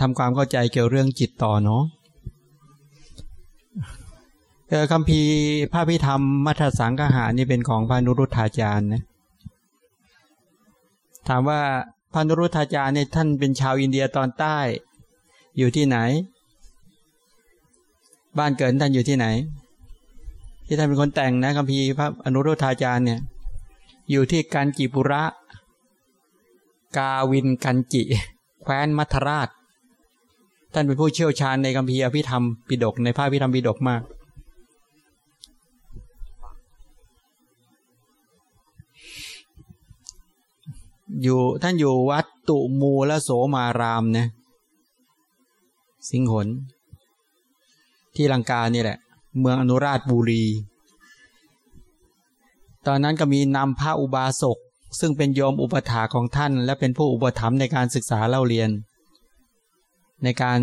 ทำความเข้าใจเกี่ยวเรื่องจิตต่อเนาะคำพีพระพิธรรมมัทสังกหานี่เป็นของพระนุรุทธาจารย์นะถามว่าพระนุรุทธาจารย์เนี่ยท่านเป็นชาวอินเดียตอนใต้ อยู่ที่ไหน บ้านเกิดท่านอยู่ที่ไหน ที่ท่านเป็นคนแต่งนะคำพีพระอนุรุทธาจารย์เนี่ย อยู่ที่การกิปุระ กาวินกันจิ แคว้นมัทราช ท่านเป็นผู้เชี่ยวชาญในคำพีอภิธรรมปิดกในภาพพิธรรมปิดกมากอยู่ท่านอยู่วัดตุมูลโสมารามนะสิงหน ที่ลังกานี่แหละ เมืองอนุราชบุรี ตอนนั้นก็มีนำพระอุบาสก ซึ่งเป็นโยมอุปถาของท่าน และเป็นผู้อุปถัมภ์ในการศึกษาเล่าเรียน ในการ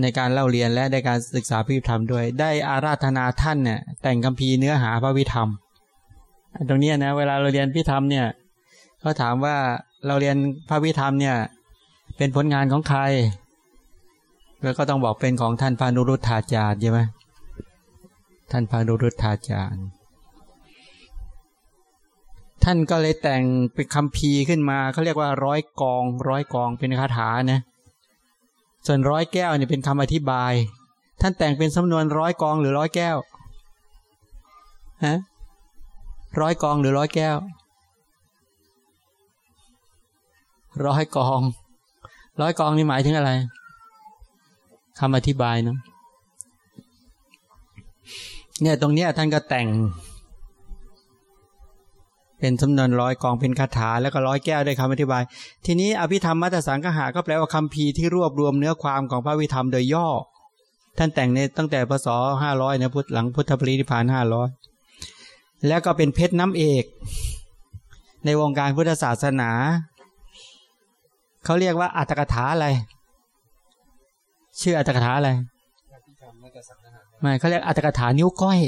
ในการเล่าเรียนและในการศึกษาพิธรรมด้วย ได้อาราธนาท่านเนี่ยแต่งคำพีเนื้อหาพระวิธรรมตรงนี้นะ เวลาเราเรียนพิธรรมเนี่ยเขาถามว่าเราเรียนพระวิธรรมเนี่ย เป็นผลงานของใคร แล้วก็ต้องบอกเป็นของท่านพานุรุทธาจารย์ใช่ไหมท่านพานุรุทธาจารย์ ท่านก็เลยแต่งเป็นคำพีขึ้นมาเขาเรียกว่าร้อยกอง ร้อยกองเป็นคาถานะ ส่วนร้อยแก้วเนี่ยเป็นคำอธิบาย ท่านแต่งเป็นสำนวนร้อยกองหรือร้อยแก้วฮะร้อยกองหรือร้อยแก้ว ร้อยกอง ร้อยกองนี่หมายถึงอะไรคำอธิบายเนาะเนี่ยตรงเนี้ยท่านก็แต่ง เป็นสำนวนร้อยกองเป็นคาถาแล้วก็ร้อยแก้วด้วยคำอธิบาย ทีนี้อภิธรรมมัตสังกหาก็แปลว่าคำพีที่รวบรวมเนื้อความของพระวิธรรมโดยย่อ ท่านแต่งในตั้งแต่พศห้าร้อยนะพุทธหลังพุทธปรินิพานห้าร้อยแล้วก็เป็นเพชรน้ำเอก ในวงการพุทธศาสนาเขาเรียกว่าอัตถกถาอะไร ชื่ออัตถกถาอะไรไม่เขาเรียกอัตถกถานิ้วก้อย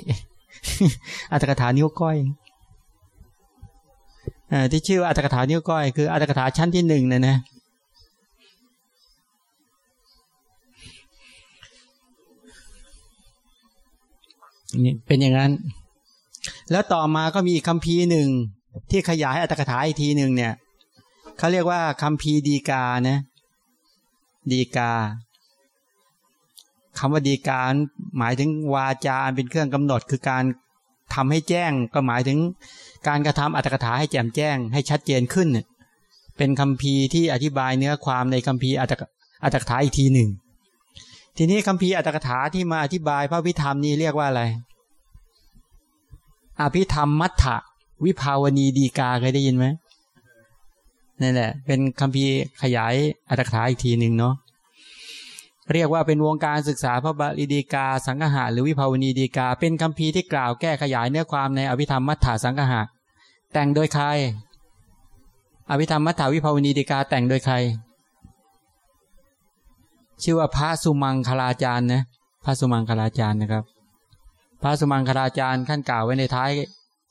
อัตถกถานิ้วก้อยอ ที่ชื่ออัตถกถานิ้วก้อยคืออัตถกถาชั้นที่หนึ่งนะนะนี่เป็นอย่างนั้น แล้วต่อมาก็มีอีกคำพีหนึ่งที่ขยายอัตถกถาอีกทีหนึ่งเนี่ยเขาเรียกว่าคำพีดีกานะ ดีกาคำว่าดีกาหมายถึงวาจาเป็นเครื่องกำหนดคือการ ทำให้แจ้งก็หมายถึงการกระทำอัตถกถาให้แจ่มแจ้งให้ชัดเจนขึ้น เป็นคำพีที่อธิบายเนื้อความในคำพีอัตถกถาอีกทีหนึ่ง ทีนี้คำพีอัตถกถาที่มาอธิบายพระวิธรรมนี้เรียกว่าอะไร อภิธรรมมัทธวิภาวณีดีกาเคยได้ยินไหมนี่แหละ เป็นคำพีขยายอัตถกถาอีกทีหนึ่งเนาะ เรียกว่าเป็นวงการศึกษาพระบาลีดีกา สังหะหรือวิภาวณีดีกา เป็นคำพีที่กล่าวแก้ขยายเนื้อความในอภิธรรมมัทธาสังหะแต่งโดยใคร อภิธรรมมัทธาวิภาวณีดีกาแต่งโดยใคร ชื่อว่าพระสุมังคลาจารย์นะพระสุมังคลาจารย์นะครับ พระสุมังคลาจารย์ท่านกล่าวไว้ในท้าย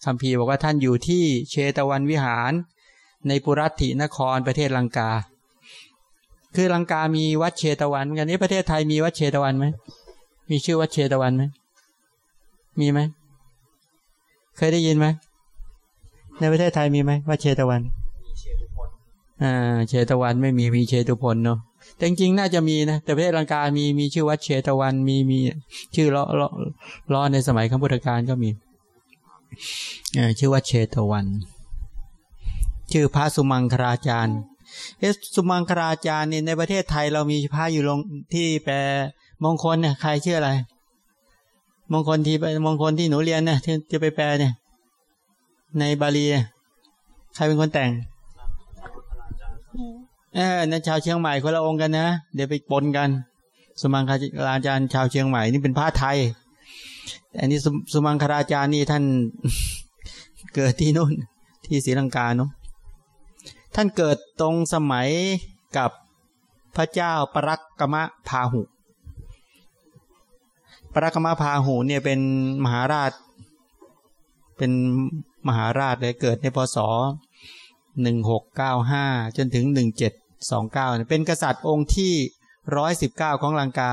คำพีบอกว่าท่านอยู่ที่เชตวันวิหาร ในปุรัตินครประเทศลังกา คือลังกามีวัดเชตวันกันนี้ประเทศไทยมีวัดเชตวันไหมมีชื่อวัดเชตวันไหมมีไหมเคยได้ยินไหมในประเทศไทยมีไหมวัดเชตวันอ่าเชตวันไม่มีมีเชตุพลเนาะแต่จริงๆน่าจะมีนะแต่ประเทศลังกามีมีชื่อวัดเชตวันมีมีชื่อล้อล้อล้อในสมัยข้าพุทธกาลก็มีอ่าชื่อวัดเชตวัน ชื่อพระสุมังคราจารย์ เอสุมังคราจารย์นี่ในประเทศไทยเรามีพระอยู่ลงที่แปลมงคลเนี่ยใครชื่ออะไร มงคลที่มงคลที่หนูเรียนเนี่ยที่จะไปแปลเนี่ย ในบาลีใครเป็นคนแต่งเออนั่นชาวเชียงใหม่คนละองค์กันนะเดี๋ยวไปปนกัน สุมังคราจารย์ชาวเชียงใหม่นี่เป็นพระไทยอันนี้สุมังคราจารย์นี่ท่านเกิดที่นู่นที่ศรีลังกาเนาะ ท่านเกิดตรงสมัยกับพระเจ้าปรักกมะพาหุ ปรักกมะพาหุเนี่ยเป็นมหาราช เป็นมหาราชเลยเกิดในพศหนึ่งหกเก้าห้าจนถึงหนึ่งเจ็ดสองเก้าเป็นกษัตริย์องค์ที่ร้อยสิบเก้าของลังกา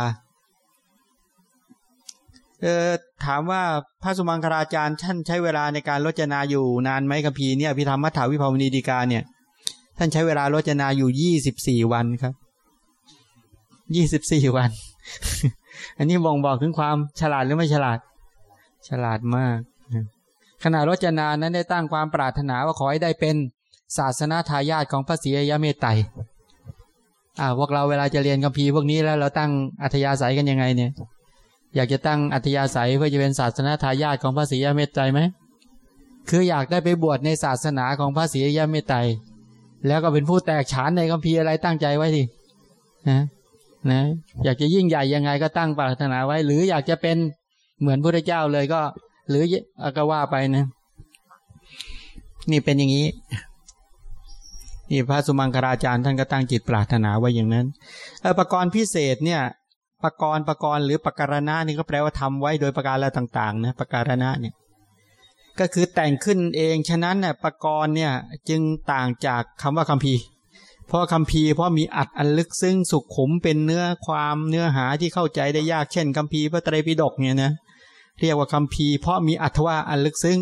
เออถามว่าพระสุมังคลาจารย์ท่านใช้เวลาในการรจนาอยู่นานไหมคัมภีร์เนี่ยพิธรรมมัทธาวิภาวณีดีกาเนี่ย ท่านใช้เวลารจนาอยู่ยี่สิบสี่วันครับยี่สิบสี่วัน อันนี้บ่งบอกถึงความฉลาดหรือไม่ฉลาด ฉลาดมาก ขณะรจนานั้นได้ตั้งความปรารถนาว่าขอให้ได้เป็นศาสนาทายาทของพระศรีอริยเมตไตรอ่าพวกเราเวลาจะเรียนคัมภีร์พวกนี้แล้วเราตั้งอัธยาศัยกันยังไงเนี่ย อยากจะตั้งอัธยาศัยเพื่อจะเป็นศาสนาทายาทของพระศรีอริยเมตไตรไหมคืออยากได้ไปบวชในศาสนาของพระศรีอริยเมตไตร แล้วก็เป็นผู้แตกฉานในคัมภีร์อะไรตั้งใจไว้สินะนะอยากจะยิ่งใหญ่ยังไงก็ตั้งปรารถนาไว้ หรืออยากจะเป็นเหมือนพระเจ้าเลยก็ หรือก็ว่าไปนะ นี่เป็นอย่างนี้นี่พระสุมังคราจารย์ท่านก็ตั้งจิตปรารถนาไว้อย่างนั้นออประกรณ์พิเศษเนี่ยประกรณ์ประกรณ์หรือประการณะนี่ก็แปลว่าทำไว้โดยประการละต่าง ๆ นะประการณะเนี่ย ก็คือแต่งขึ้นเองฉะนั้นเนี่ยประกรณ์เนี่ยจึงต่างจากคำว่าคัมภีร์ เพราะคัมภีร์เพราะมีอัดอันลึกซึ่งสุขขมเป็นเนื้อความเนื้อหาที่เข้าใจได้ยากเช่นคัมภีร์พระไตรปิฎกเนี่ยนะเรียกว่าคัมภีร์เพราะมีอัตว่าอันลึกซึ้ง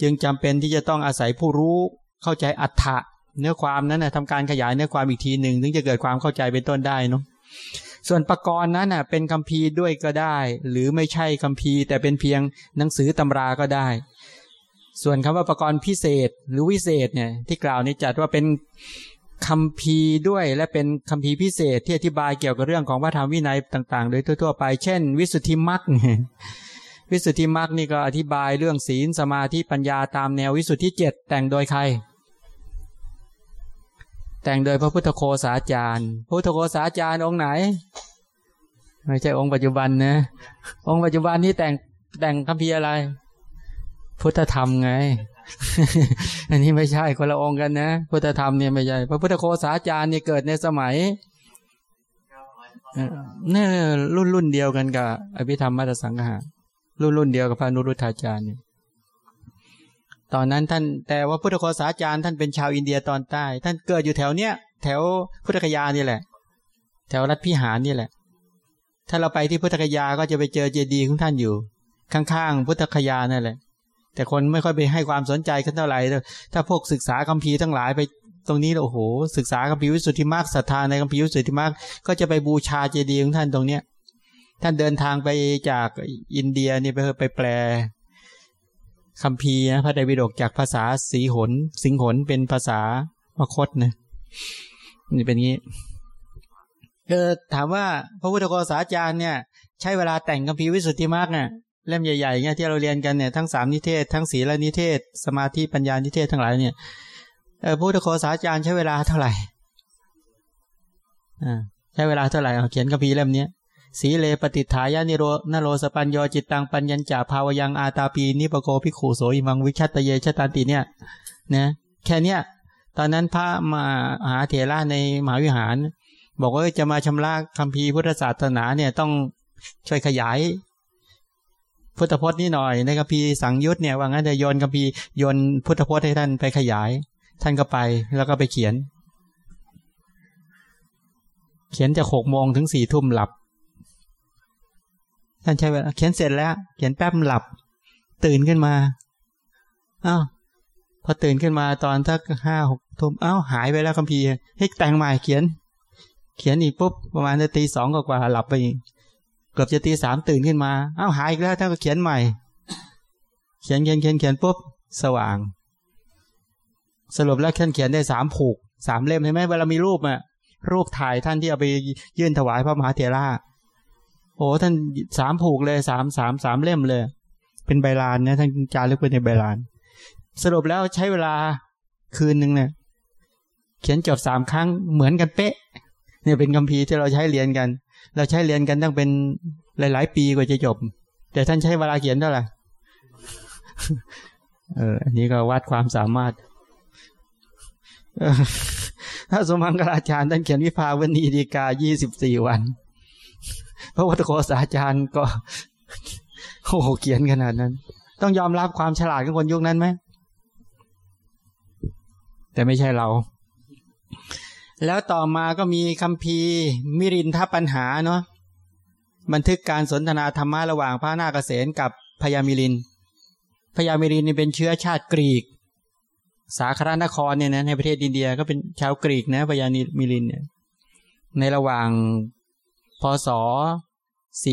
จึงจำเป็นที่จะต้องอาศัยผู้รู้เข้าใจอัฏฐะเนื้อความนั้นนะทำการขยายเนื้อความอีกทีหนึ่งถึงจะเกิดความเข้าใจเป็นต้นได้เนาะส่วนประกรณ์นั้นนะเป็นคัมภีร์ด้วยก็ได้ หรือไม่ใช่คัมภีร์แต่เป็นเพียงหนังสือตำราก็ได้ ส่วนคำว่าประกรณ์พิเศษหรือวิเศษเนี่ยที่กล่าวนี้จัดว่าเป็นคำพีด้วยและเป็นคำพีพิเศษที่อธิบายเกี่ยวกับเรื่องของพระธรรมวินัยต่างๆ โดยทั่วๆไป เช่น วิสุทธิมรรควิสุทธิมรรคนี่ก็อธิบายเรื่องศีลสมาธิปัญญาตามแนววิสุทธิเจ็ดแต่งโดยใคร แต่งโดยพระพุทธโคสาจารย์พระพุทธโคสาจารย์องค์ไหน ไม่ใช่องค์ปัจจุบันนะองค์ปัจจุบันนี้แต่งแต่งคำพีอะไร พุทธธรรมไง อันนี้ไม่ใช่คนละองค์กันนะพุทธธรรมเนี่ยไม่ใช่พระพุทธโคสาจารย์เนี่ยเกิดในสมัยเนี่ยรุ่นรุ่นเดียวกันกับอภิธรรมมัตสังหะรุ่นรุ่นเดียวกับพระนุรุทธาจารย์เนี่ยตอนนั้นท่านแต่ว่าพุทธโคสาจารย์ท่านเป็นชาวอินเดียตอนใต้ ท่านเกิดอยู่แถวเนี้ยแถวพุทธคยานี่แหละ แถวรัฐพิหารนี่แหละ ถ้าเราไปที่พุทธคยาก็จะไปเจอเจดีย์ของท่านอยู่ ข้างๆพุทธคยานั่นแหละ แต่คนไม่ค่อยไปให้ความสนใจกันเท่าไหร่ ถ้าพวกศึกษาคัมภีร์ทั้งหลายไปตรงนี้โอ้โห ศึกษาคัมภีร์วิสุทธิมรรคศรัทธาในคัมภีร์วิสุทธิมรรคก็จะไปบูชาเจดีย์ของท่านตรงเนี้ย ท่านเดินทางไปจากอินเดียนี่ไปไปแปลคัมภีร์พระไตรปิฎกจากภาษาสีหฬ สิงหฬเป็นภาษามคธนะนี่เป็นงี้เออถามว่าพระพุทธโฆษาจารย์เนี่ย ใช้เวลาแต่งคัมภีร์วิสุทธิมรรคเนี่ย เล่มใหญ่ๆเนี่ยที่เราเรียนกันเนี่ยทั้งสามนิเทศ ทั้งศีลนิเทศ สมาธิปัญญานิเทศทั้งหลายเนี่ยเออพุทธโฆษาจารย์ใช้เวลาเท่าไหร่อ่าใช้เวลาเท่าไหร่เขียนคัมภีร์เล่มนี้สีเล ปติฏฺฐาย นโรนโรสปญฺโญ จิตฺตํ ปญฺญญฺจ ภาวยํ อาตาปีนิปโก ภิกฺขุ โสอิมํ วิชฏเยชฏนฺติเนี่ยนะแค่เนี้ยตอนนั้นพระมาหาเถระในมหาวิหาร บอกว่าจะมาชำระคัมภีร์พุทธศาสนาเนี่ยต้องช่วยขยาย พุทธพจน์นี่หน่อยในคัมภีร์สังยุตเนี่ยว่างั้นจะโยนคัมภีร์โยนพุทธพจน์ให้ท่านไปขยาย ท่านก็ไปแล้วก็ไปเขียน เขียนจากหกโมงถึงสี่ทุ่มหลับ ท่านใช้เวลาเขียนเสร็จแล้ว เขียนแป๊บหลับ ตื่นขึ้นมาอ้าวพอตื่นขึ้นมาตอนทักห้าหกทุ่มอ้าวหายไปแล้วคัมภีร์ให้แต่งใหม่เขียน เขียนอีกปุ๊บประมาณตีสองกว่าหลับไปอีก เกือบจะตีสามตื่นขึ้นมา เอ้าหายอีกแล้วท่านก็เขียนใหม่ เขียนเขียนเขียนเขียนปุ๊บสว่าง สรุปแล้วท่านเขียนได้สามผูกสามเล่มใช่ไหมเวลามีรูปอะรูปถ่ายท่านที่เอาไปยื่นถวายพระมหาเถระโอ้ท่านสามผูกเลยสามสามสามเล่มเลย เป็นใบลานเนี่ยท่านจารึกไว้ในใบลาน สรุปแล้วใช้เวลาคืนหนึ่งเนี่ยเขียนจบสามครั้งเหมือนกันเป๊ะ เนี่ยเป็นคำพีที่เราใช้เรียนกัน เราใช้เรียนกันตั้งเป็นหลาย ๆ ปีกว่าจะจบ แต่ท่านใช้เวลาเขียนเท่าไหร่เอออันนี้ก็วัดความสามารถถ้าสมังกราจารย์ท่านเขียนวิภาวณีดีกายี่สิบสี่วัน พระวัตโคสาจารย์ก็โอ้โหเขียนขนาดนั้น ต้องยอมรับความฉลาดของคนยุคนั้นไหม แต่ไม่ใช่เรา แล้วต่อมาก็มีคำพีมิรินทปัญหาเนาะบันทึกการสนทนาธรรมะระหว่างพระนาคเษนกับพญามิรินพญามิรินนี่เป็นเชื้อชาติกรีก สาครนครเนี่ยนะในประเทศอินเดียก็เป็นชาวกรีกนะพญามิรินเนี่ยในระหว่างพศ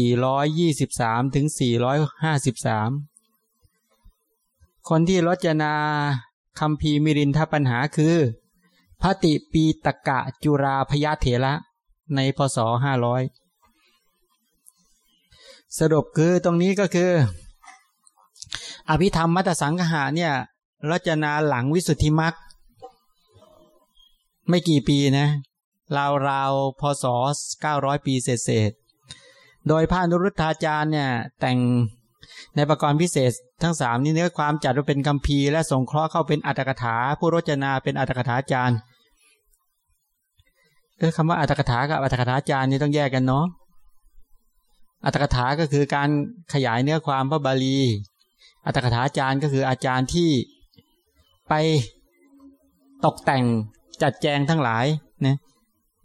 423 ถึง 453 คนที่รจนาคำพีมิรินทปัญหาคือ พระติปีตกะจุราพยาเถระในพศ500สรุปคือตรงนี้ก็คือ อภิธรรมมัตสังหาเนี่ยรจนาหลังวิสุทธิมักไม่กี่ปีนะราวราวพศ900ปีเศษโดยพระนุรุทธาจารย์เนี่ยแต่งในประกรณ์พิเศษทั้งสามนี้เนื้อความจัดว่าเป็นคำพีและสงเคราะห์เข้าเป็นอัตถกถาผู้รจนาเป็นอัตถกถาจารย์ เออคำว่าอัตถกถากับอัตถกถาจารย์นี่ต้องแยกกันเนาะอัตถกถาก็คือการขยายเนื้อความพระบาลี อัตถกถาจารย์ก็คืออาจารย์ที่ไปตกแต่งจัดแจงทั้งหลายนะ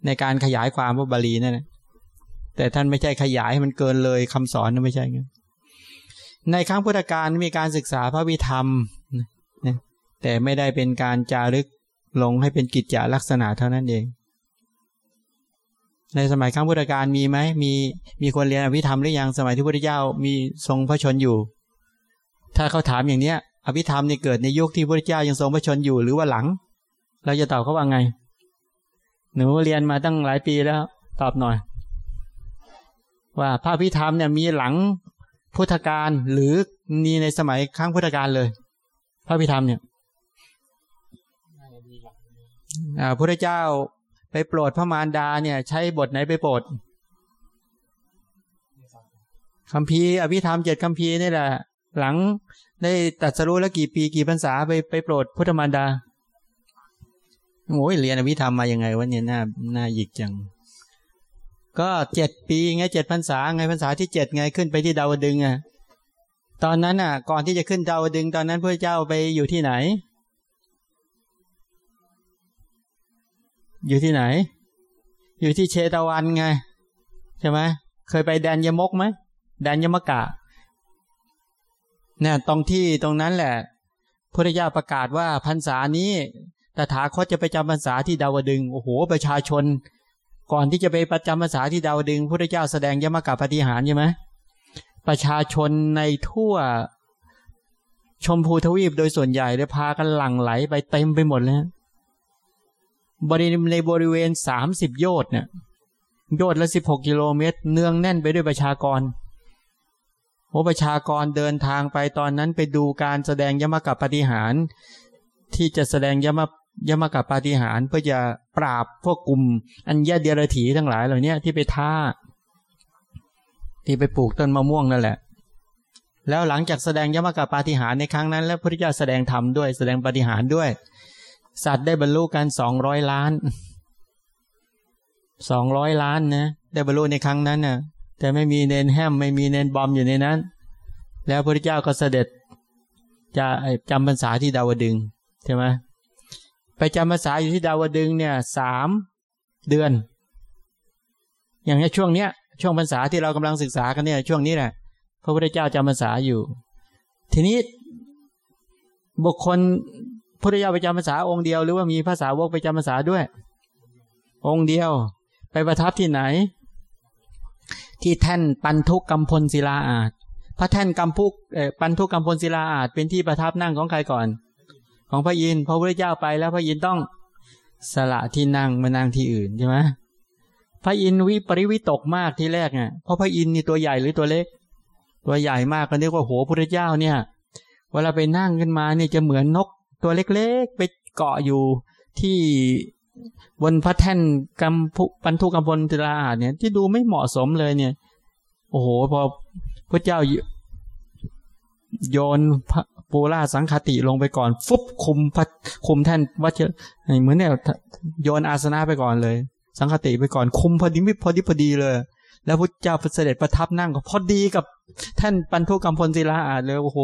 ในการขยายความพระบาลีนั่นแหละแต่ท่านไม่ใช่ขยายให้มันเกินเลยคำสอนนะไม่ใช่ไงในครั้งพุทธกาลมีการศึกษาพระวิธรรมนะแต่ไม่ได้เป็นการจารึกลงให้เป็นกิจจลักษณะเท่านั้นเอง ในสมัยครั้งพุทธกาลมีไหมมีมีคนเรียนอภิธรรมหรือยังสมัยที่พระพุทธเจ้ามีทรงพระชนอยู่ ถ้าเขาถามอย่างเนี้ย อภิธรรมเนี่ยเกิดในยุคที่พระพุทธเจ้ายังทรงพระชนอยู่หรือว่าหลัง เราจะตอบเขาว่าไง หนูเรียนมาตั้งหลายปีแล้ว ตอบหน่อย ว่าพระพิธรรมเนี่ยมีหลังพุทธกาลหรือมีในสมัยครั้งพุทธกาลเลย พระพิธรรมเนี่ยพระเจ้า ไปโปรดพระมารดาเนี่ย ใช้บทไหนไปโปรดคำพีอภิธรรมเจ็ดคำพีนี่แหละ หลังได้ตัดสรู้แล้วกี่ปีกี่พรรษาไปไปโปรดพุทธมารดาโอ้ยเรียนอภิธรรมมายังไงวะเนี่ยหน้าหน้าหยิกจัง ก็เจ็ดปีไงเจ็ดพรรษาไงพรรษาที่เจ็ดไงขึ้นไปที่ดาวดึงอะตอนนั้นอะ ก่อนที่จะขึ้นดาวดึงตอนนั้นพระเจ้าไปอยู่ที่ไหน อยู่ที่ไหน อยู่ที่เชตวันไง ใช่ไหมเคยไปแดนยมกไหมแดนยมกะเนี่ยตรงที่ตรงนั้นแหละพระเจ้าประกาศว่าพรรษานี้ตถาคตจะไปจำพรรษาที่ดาวดึงโอ้โห ประชาชน ก่อนที่จะไปประจำภาษาที่ดาวดึงพระเจ้าแสดงยมกับปฏิหารใช่ไหมประชาชนในทั่วชมพูทวีปโดยส่วนใหญ่ได้พากันหลั่งไหลไปเต็มไปหมดเลย บริในบริเวณสามสิบโยชน์เนี่ยโยชน์ละสิบหกกิโลเมตร เนืองแน่นไปด้วยประชากรโอ้ประชากรเดินทางไปตอนนั้นไปดูการแสดงยมกับปฏิหาร ที่จะแสดงยมยมกับปาฏิหารเพื่อจะปราบพวกกลุ่ม อัญญาเดียรถีทั้งหลายเหล่านี้ที่ไปท่า ที่ไปปลูกต้นมะม่วงนั่นแหละ แล้วหลังจากแสดงยมกับปาฏิหารในครั้งนั้น แล้วพระพุทธเจ้าแสดงธรรมด้วยแสดงปาฏิหารด้วย สัตว์ได้บรรลุกันสองร้อยล้านสองร้อยล้านนะได้บรรลุในครั้งนั้นนะ่ะ แต่ไม่มีเนนแฮมไม่มีเนนบอมอยู่ในนั้น แล้วพระเจ้าก็เสด็จ จะจำพรรษาที่ดาวดึงใช่ไหมไปจำภาษาอยู่ที่ดาวดึงเนี่ยสามเดือน อย่างนี้ช่วงเนี้ย ช่วงภาษาที่เรากำลังศึกษากันเนี่ยช่วงนี้แหละพระพุทธเจ้าจำภาษาอยู่ ทีนี้บุคคล พระพุทธเจ้าไปจำภาษาองค์เดียวหรือว่ามีภาษาวกไปจำภาษาด้วย องค์เดียว ไปประทับที่ไหน ที่แท่นปันทุกกำพลศิลาอาจพระแท่นกำพุกปันทุกกำพลศิลาอาจเป็นที่ประทับนั่งของใครก่อน ของพระยินพระพุทธเจ้าไปแล้วพระยินต้องสละที่นั่งมานั่งที่อื่นใช่ไหมพระอินวิปริวิตกมากที่แรกเนี่ยเพราะพระอินนี่ตัวใหญ่หรือตัวเล็ก ตัวใหญ่มากก็เรียกว่าโหพระเจ้าเนี่ย เวลาไปนั่งขึ้นมาเนี่ยจะเหมือนนก ตัวเล็กๆ ไปเกาะอยู่ที่บนพระแท่นกำพุปันทุกำพลตราอาเนี่ย ที่ดูไม่เหมาะสมเลยเนี่ย โอ้โห พอพระเจ้าโยนปูราสังคติลงไปก่อน ฟุบคุมพัดคุมแท่นวัชเหมือนเนี่ยโยนอาสนะไปก่อนเลย สังคติไปก่อนคุมพอดีไม่พอดีพอดีเลย แล้วพระเจ้าเสด็จประทับนั่งก็พอดีกับท่านปันทุกรรมพลศิลาอาจเลยโอ้โห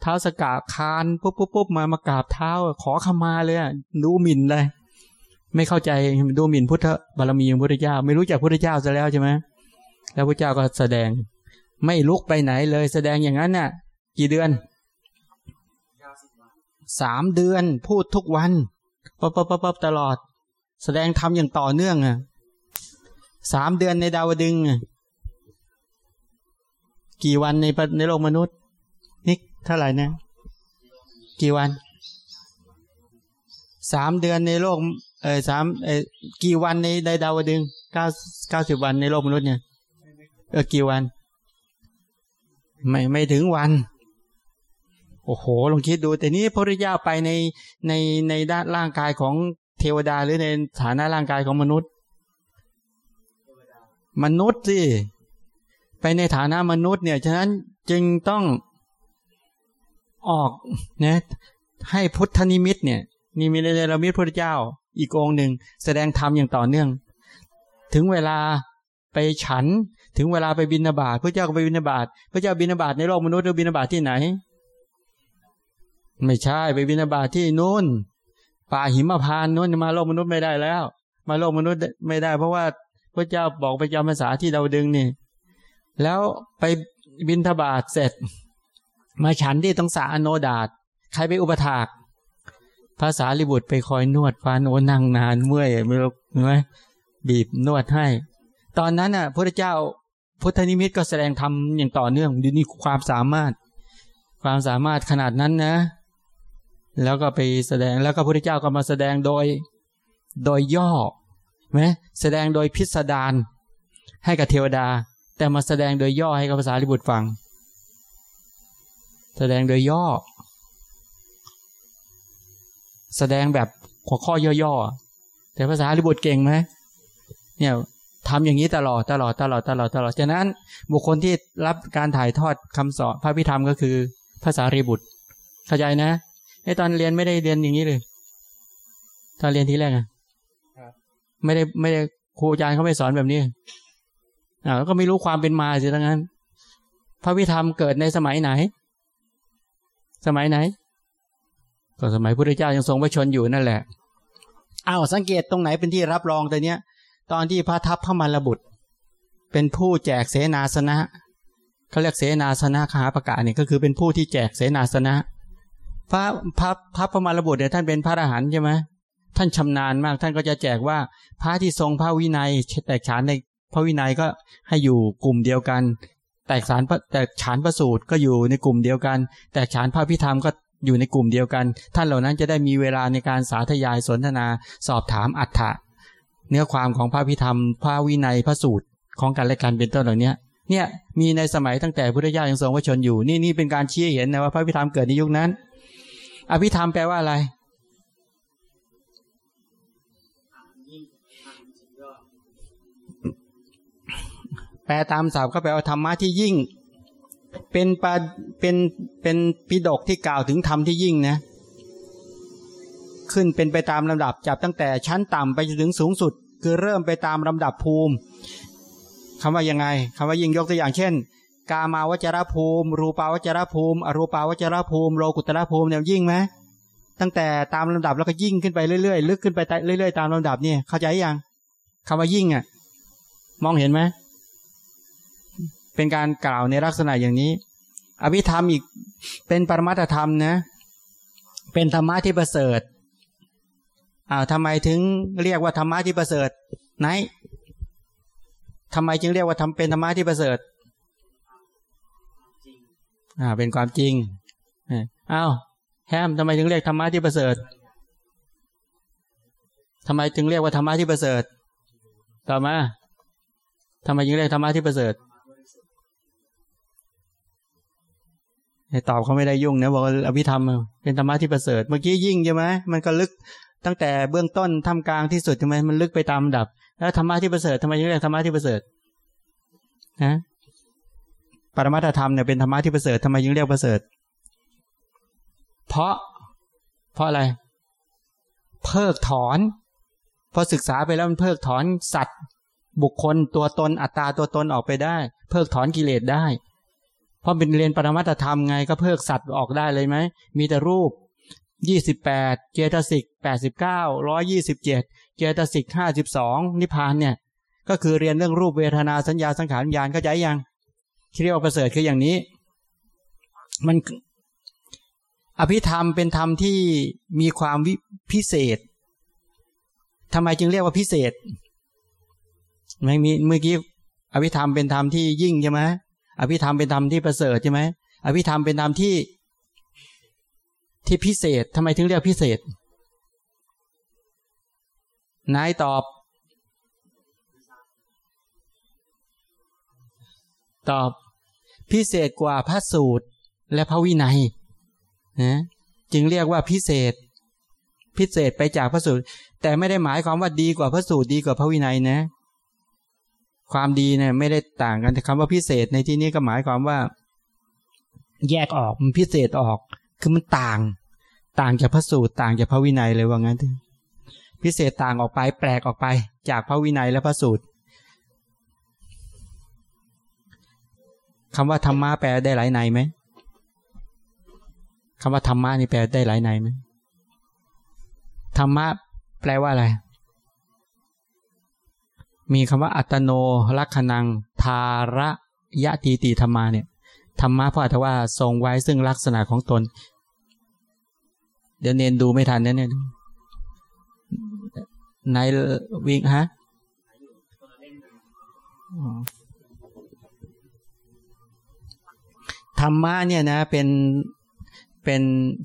เท้าสกาคานปุ๊บปุ๊บปุ๊บมามากราบเท้า ขอขมาเลยดูหมิ่นเลย ไม่เข้าใจดูหมิ่นพุทธบารมีของพระพุทธเจ้า ไม่รู้จักพระพุทธเจ้าซะแล้วใช่ไหมแล้วพระเจ้าก็แสดง ไม่ลุกไปไหนเลยแสดงอย่างนั้นน่ะ กี่เดือนสามเดือนพูดทุกวันปั๊บปั๊บปั๊บตลอด แสดงทำอย่างต่อเนื่องอะ สามเดือนในดาวดึง กี่วันในในโลกมนุษย์ นี่เท่าไหร่นะ กี่วัน สามเดือนในโลก เออสามเออกี่วันในในดาวดึงเก้าเก้าสิบวันในโลกมนุษย์เนี่ย เออกี่วัน ไม่ไม่ถึงวัน โอ้โหลองคิดดู แต่นี้พระริยาไปในในในด้านร่างกายของเทวดาหรือในฐานะร่างกายของมนุษย์ มนุษย์สิไปในฐานะมนุษย์เนี่ย ฉะนั้นจึงต้องออกนะให้พุทธนิมิตเนี่ยนี่มีในเรมิตพระเจ้า อีกองหนึ่งแสดงธรรมอย่างต่อเนื่อง ถึงเวลาไปฉันถึงเวลาไปบินาบาตพระเจ้าก็ไปบินาบาตพระเจ้าบินาบาตในโลกมนุษย์หรือบินาบาตที่ไหน ไม่ใช่ไปบินาบาตที่นู่นป่าหิมพานนู่นมาโลกมนุษย์ไม่ได้แล้ว มาโลกมนุษย์ไม่ได้เพราะว่า พระเจ้าบอกไปจำภาษาที่เราดึงนี่ แล้วไปบินทบาทเสร็จ มาฉันที่ต้องสาอโนดาตใครไปอุปถากภาษาลิบุตรไปคอยนวดฟานโอนั่งนานเมื่อยไม่รู้ไหมบีบนวดให้ ตอนนั้นอะพระเจ้าพุทธนิมิตก็แสดงธรรมอย่างต่อเนื่องดูนี่ความสามารถ ความสามารถขนาดนั้นนะ แล้วก็ไปแสดงแล้วก็พระเจ้าก็มาแสดงโดย โดยย่อ ไหมแสดงโดยพิสดารให้กับเทวดา แต่มาแสดงโดยย่อให้กับภาษาลิบุตรฟัง แสดงโดยย่อ แสดงแบบหัวข้อย่อๆแต่ภาษาลิบุตรเก่งไหมเนี่ยทำอย่างนี้ตลอดตลอดตลอดตลอดตลอดฉะนั้น บุคคลที่รับการถ่ายทอดคำสอนพระพิธรรมก็คือภาษารีบุตร เข้าใจนะไอตอนเรียนไม่ได้เรียนอย่างนี้เลย ตอนเรียนทีแรกอะ ไม่ได้ไม่ได้ครูอาจารย์เขาไม่สอนแบบนี้อ่าก็ไม่รู้ความเป็นมาสิทั้งนั้น พระพิธรรมเกิดในสมัยไหน สมัยไหน ก็สมัยพุทธเจ้ายังทรงพระชนอยู่นั่นแหละอ้าวสังเกตตรงไหนเป็นที่รับรองแต่เนี้ย ตอนที่พระทัพพระมารบุตร เป็นผู้แจกเสนาสนะเขาเรียกเสนาสนะคาประกาศเนี่ยก็คือเป็นผู้ที่แจกเสนาสนะพระพระทัพพระมารบุตรเนี่ยท่านเป็นพระอรหันต์ใช่ไหม ท่านชำนาญมากท่านก็จะแจกว่าพระที่ทรงพระวินัยแตกฉานในพระวินัยก็ให้อยู่กลุ่มเดียวกัน แตกฉานแตกฉานประสูตรก็อยู่ในกลุ่มเดียวกัน แตกฉานพระพิธรรมก็อยู่ในกลุ่มเดียวกัน ท่านเหล่านั้นจะได้มีเวลาในการสาธยายสนทนาสอบถามอัฏฐะเนื้อความของพระพิธรรม พระวินัยพระสูตรของการและการเป็นต้นเหล่านี้เนี่ยมีในสมัยตั้งแต่พุทธเจ้ายังทรงวชนอยู่ นี่นี่เป็นการชี้เห็นนะว่าพระพิธรรมเกิดในยุคนั้น อภิธรรมแปลว่าอะไร แปลตามศัพท์ก็แปลว่าธรรมะที่ยิ่ง เป็นปาเป็นเป็นปิดกที่กล่าวถึงธรรมที่ยิ่งนะ ขึ้นเป็นไปตามลำดับจับตั้งแต่ชั้นต่ำไปจนถึงสูงสุด คือเริ่มไปตามลำดับภูมิคำว่ายังไงคำว่ายิ่งยกตัวอย่างเช่น กามาวจรภูมิ รูปาวจรภูมิ อรูปาวจรภูมิ โลกุตระภูมิเนี่ยยิ่งไหมตั้งแต่ตามลำดับแล้วก็ยิ่งขึ้นไปเรื่อยๆลึกขึ้นไปเรื่อยๆตามลำดับนี่เข้าใจยังคำว่ายิ่งอะ มองเห็นไหม เป็นการกล่าวในลักษณะอย่างนี้ อภิธรรมอีกเป็นปรมัตธรรมนะ เป็นธรรมะที่ประเสริฐอ้าวทำไมถึงเรียกว่าธรรมะที่ประเสริฐไหนทำไมจึงเรียกว่าทำเป็นธรรมะที่ประเสริฐอ่า เป็นความจริงอ้าวแฮมทำไมถึงเรียกธรรมะที่ประเสริฐทำไมจึงเรียกว่าธรรมะที่ประเสริฐ ต่อมาทำไมจึงเรียกธรรมะที่ประเสริฐ ตอบเขาไม่ได้ยุ่งนะบอกอภิธรรมเป็นธรรมะที่ประเสริฐ เมื่อกี้ยิ่งใช่ไหมมันก็ลึกตั้งแต่เบื้องต้นทำกลางที่สุดใช่ไหมมันลึกไปตามดับ แล้วธรรมะที่ประเสริฐทำไมถึงเรียกธรรมะที่ประเสริฐนะปรมัตธรรมเนี่ยเป็นธรรมะที่ประเสริฐทำไมจึงเรียกประเสริฐ เพราะ เพราะอะไร เพิกถอนพอศึกษาไปแล้วมันเพิกถอนสัตว์ บุคคลตัวตนอัตตาตัวตนออกไปได้ เพิกถอนกิเลสได้ ราะเป็นเรียนปรมัตธรรมไงก็เพิกสัตว์ออกได้เลยไหม มีแต่รูปยี่สิบแปดเจตสิกแปดสิบเก้าร้อยยี่สิบเจ็ดเจตสิกห้าสิบสองนิพพานเนี่ย ก็คือเรียนเรื่องรูปเวทนาสัญญาสังขารวิญญาณเข้าใจยังที่เรียกว่าประเสริฐคืออย่างนี้ มันอภิธรรมเป็นธรรมที่มีความพิเศษทำไมจึงเรียกว่าพิเศษไม่มีเมื่อกี้อภิธรรมเป็นธรรมที่ยิ่งใช่ไหม อภิธรรมเป็นธรรมที่ประเสริฐใช่ไหมอภิธรรมเป็นธรรมที่ที่พิเศษทำไมถึงเรียกพิเศษ นายตอบ ตอบพิเศษกว่าพระสูตรและพระวินัยนะจึงเรียกว่าพิเศษ พิเศษไปจากพระสูตร แต่ไม่ได้หมายความว่าดีกว่าพระสูตรดีกว่าพระวินัยนะ ความดีเนี่ยไม่ได้ต่างกันแต่คำว่าพิเศษในที่นี้ก็หมายความว่า แยกออกมันพิเศษออก คือมันต่าง ต่างจากพระสูตรต่างจากพระวินัยเลยว่างั้นพิเศษต่างออกไปแปลกออกไป จากพระวินัยและพระสูตรคำว่าธรรมะแปลได้หลายในไหมคำว่าธรรมะนี่แปลได้หลายในไหมธรรมะแปลว่าอะไร มีคำว่าอัตโนลักขณัง ทาระยะตีติธรรมาเนี่ยธรรมะพระอัตว่าทรงไว้ซึ่งลักษณะของตน เดี๋ยวเนนดูไม่ทันเนี่ยนี่ยในวิ่งฮะธรรมะเนี่ยนะเป็นเป็น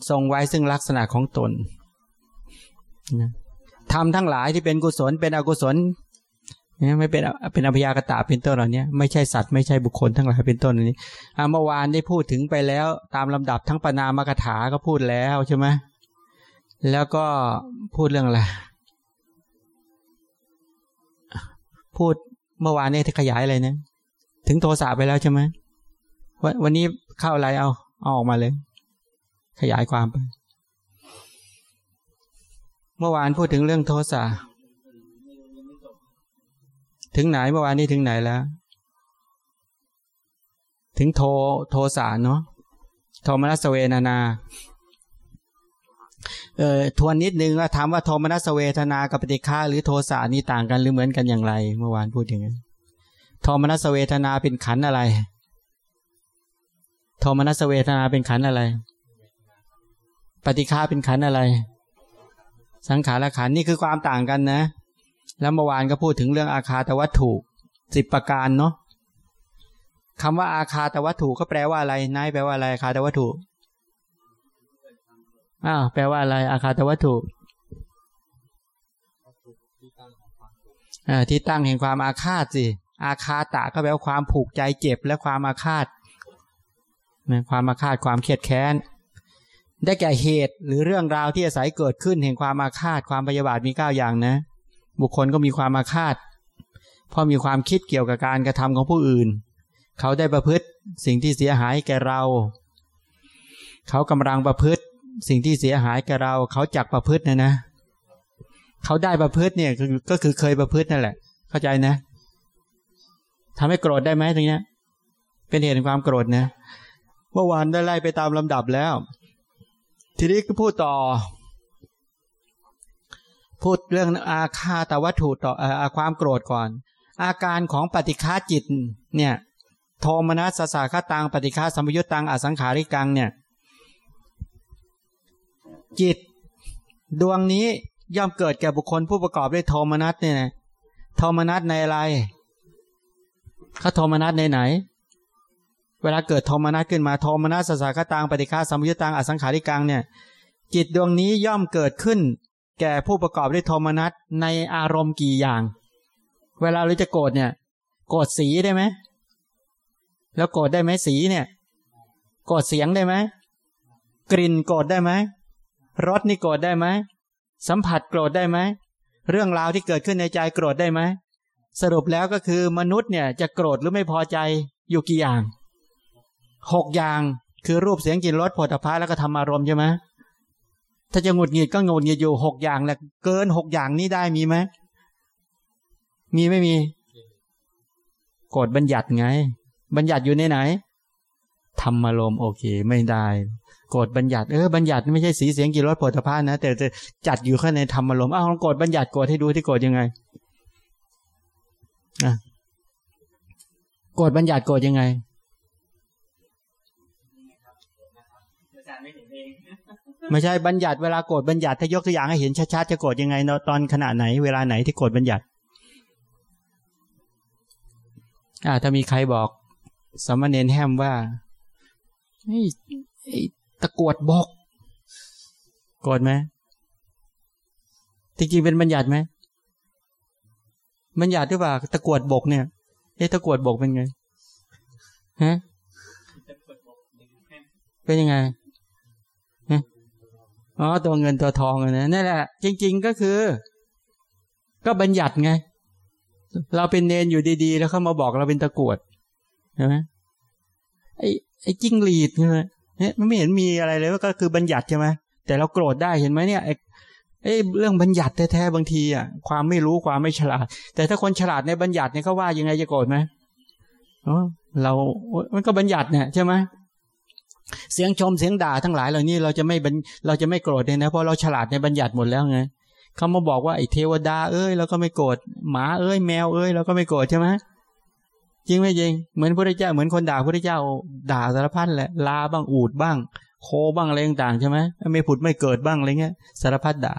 ทรงไว้ซึ่งลักษณะของตนทำทั้งหลายที่เป็นกุศลเป็นอกุศล ไม่เป็นเป็นอภิยากตะเป็นต้นเหล่านี้ไม่ใช่สัตว์ไม่ใช่บุคคลทั้งหลายเป็นต้นนี้เมื่อวานได้พูดถึงไปแล้ว ตามลำดับทั้งปนามกถาก็พูดแล้วใช่ไหมแล้วก็พูดเรื่องอะไรพูดเมื่อวานนี้ที่ขยายอะไรเนี่ยถึงโทสะไปแล้วใช่ไหมวันนี้เข้าอะไรเอาเอาออกมาเลย ขยายความไป เมื่อวานพูดถึงเรื่องโทสะ ถึงไหนเมื่อวานนี้ถึงไหนแล้ว ถึงโทโทสะเนาะโทมนัสเวนานาเอ่อทวนนิดนึงว่าถามว่าโทมนัสเวทนากับปฏิฆาหรือโทสะนี่ต่างกันหรือเหมือนกันอย่างไร เมื่อวานพูดอย่างนี้โทมนัสเวทนาเป็นขันอะไรโทมนัสเวทนาเป็นขันอะไร ปฏิฆาเป็นขันอะไร สังขารขันนี่คือความต่างกันนะ แล้วเมื่อวานก็พูดถึงเรื่องอาคาตวัตถุสิบประการเนาะคำว่าอาคาตวัตถุก็แปลว่าอะไรนายแปลว่าอะไรอาคาตวัตถุอ้าวแปลว่าอะไร อาคาตวัตถุอ่าที่ตั้งแห่งความอาฆาตสิอาคาตะก็แปลว่าความผูกใจเจ็บและความอาฆาตนะความอาฆาตความเครียดแค้น ได้แก่เหตุหรือเรื่องราวที่อาศัยเกิดขึ้นแห่งความอาฆาตความพยาบาทมีเก้าอย่างนะ บุคคลก็มีความอาฆาต เพราะมีความคิดเกี่ยวกับการกระทำของผู้อื่น เขาได้ประพฤติสิ่งที่เสียหายแก่เรา เขากำลังประพฤติสิ่งที่เสียหายแก่เรา เขาจักประพฤตินะนะ เขาได้ประพฤติเนี่ยก็คือเคยประพฤตินั่นแหละ เข้าใจนะทำให้โกรธได้ไหมตรงนี้เป็นเหตุแห่งความโกรธนะ เมื่อวานได้ไล่ไปตามลำดับแล้ว ทีนี้ก็พูดต่อ พูดเรื่องอาคาตวัตถุต่ออาความโกรธก่อน อาการของปฏิฆาจิตเนี่ยโทมนัสสาคตังปฏิฆาสัมยุตตังอสังขาริกังเนี่ยจิตดวงนี้ย่อมเกิดแก่บุคคลผู้ประกอบด้วยโทมนัสเนี่ยโทมนัสในอะไรเขาโทมนัสในไหน เวลาเกิดโทมนัสขึ้นมาโทมนัสสากตังปฏิฆาสัมยุตตังอสังขาริกังเนี่ยจิตดวงนี้ย่อมเกิดขึ้น แก่ผู้ประกอบด้วยโทมนัสในอารมณ์กี่อย่าง เวลาเราจะโกรธเนี่ย โกรธสีได้ไหม แล้วโกรธได้ไหมสีเนี่ย โกรธเสียงได้ไหม กลิ่นโกรธได้ไหมรสนี่โกรธได้ไหม สัมผัสโกรธได้ไหม เรื่องราวที่เกิดขึ้นในใจโกรธได้ไหม สรุปแล้วก็คือมนุษย์เนี่ยจะโกรธหรือไม่พอใจอยู่กี่อย่างหกอย่างคือรูปเสียงกลิ่นรสผลิภัณฑ์แล้วก็ทำอารมณ์ใช่ไหม ถ้าจะหงุดหงิดก็งุดหงิดอยู่หกอย่างแหละเกินหกอย่างนี้ได้มีไหมมีไม่มีกฎบัญญัติไง บัญญัติอยู่ในไหนทำอารมโอเค ไม่ได้โกรธบัญญัติเออบัญญัติไม่ใช่สีเสียงกี่รสผลิตภัณฑ์นะแต่จะจัดอยู่ข้างในธรรมารมอ้าวลองโกรธบัญญัติโกรธให้ดูที่โกรธยังไงอะโกรธบัญญัติโกรธยังไง ไม่ใช่บัญญัติเวลาโกรธบัญญัติถ้ายกตัวอย่างให้เห็นชัดๆจะโกรธยังไงตอนขณะไหน เวลาไหนที่โกรธบัญญัติ อ่า ถ้ามีใครบอกสมณเณรแฮมว่าไอ้ตะกวดบอกโกรธไหมจริงๆเป็นบัญญัติไหมบัญญัติหรือเปล่าตะกวดบกเนี่ยเอ๊ะตะกวดบกเป็นไงฮะเป็นยังไง อ๋อตัวเงินตัวทองนะนั่นแหละ จริง ๆก็คือ ก็บัญญัติไง เราเป็นเนนอยู่ดีๆ แล้วเขามาบอกเราเป็นตะกวดใช่ไหมไอ้ไอ้จิ้งหรีดใช่ไหมเนี่ยมันไม่เห็นมีอะไรเลยว่าก็คือบัญญัติใช่ไหมแต่เราโกรธได้เห็นไหมเนี่ยไอ้ไอ้เรื่องบัญญัติแท้ๆบางทีอะความไม่รู้ความไม่ฉลาด แต่ถ้าคนฉลาดในบัญญัติเนี่ยเขาว่ายังไงจะโกรธไหมอ๋อเรา มันก็บัญญัติเนี่ยใช่ไหม เสียงชมเสียงด่าทั้งหลายเหล่านี้เราจะไม่เราจะไม่โกรธเลยนะเพราะเราฉลาดในบัญญัติหมดแล้วไงเขามาบอกว่าไอ้เทวดาเอ้ยเราก็ไม่โกรธหมาเอ้ยแมวเอ้ยเราก็ไม่โกรธใช่ไหมจริงไหมจริงเหมือนพระเจ้าเหมือนคนด่าพระเจ้าด่าสารพัดแหละลาบ้างอูดบ้าง โคบ้างอะไรต่างใช่ไหมไม่ผุดไม่เกิดบ้างอะไรเงี้ยสารพัดด่า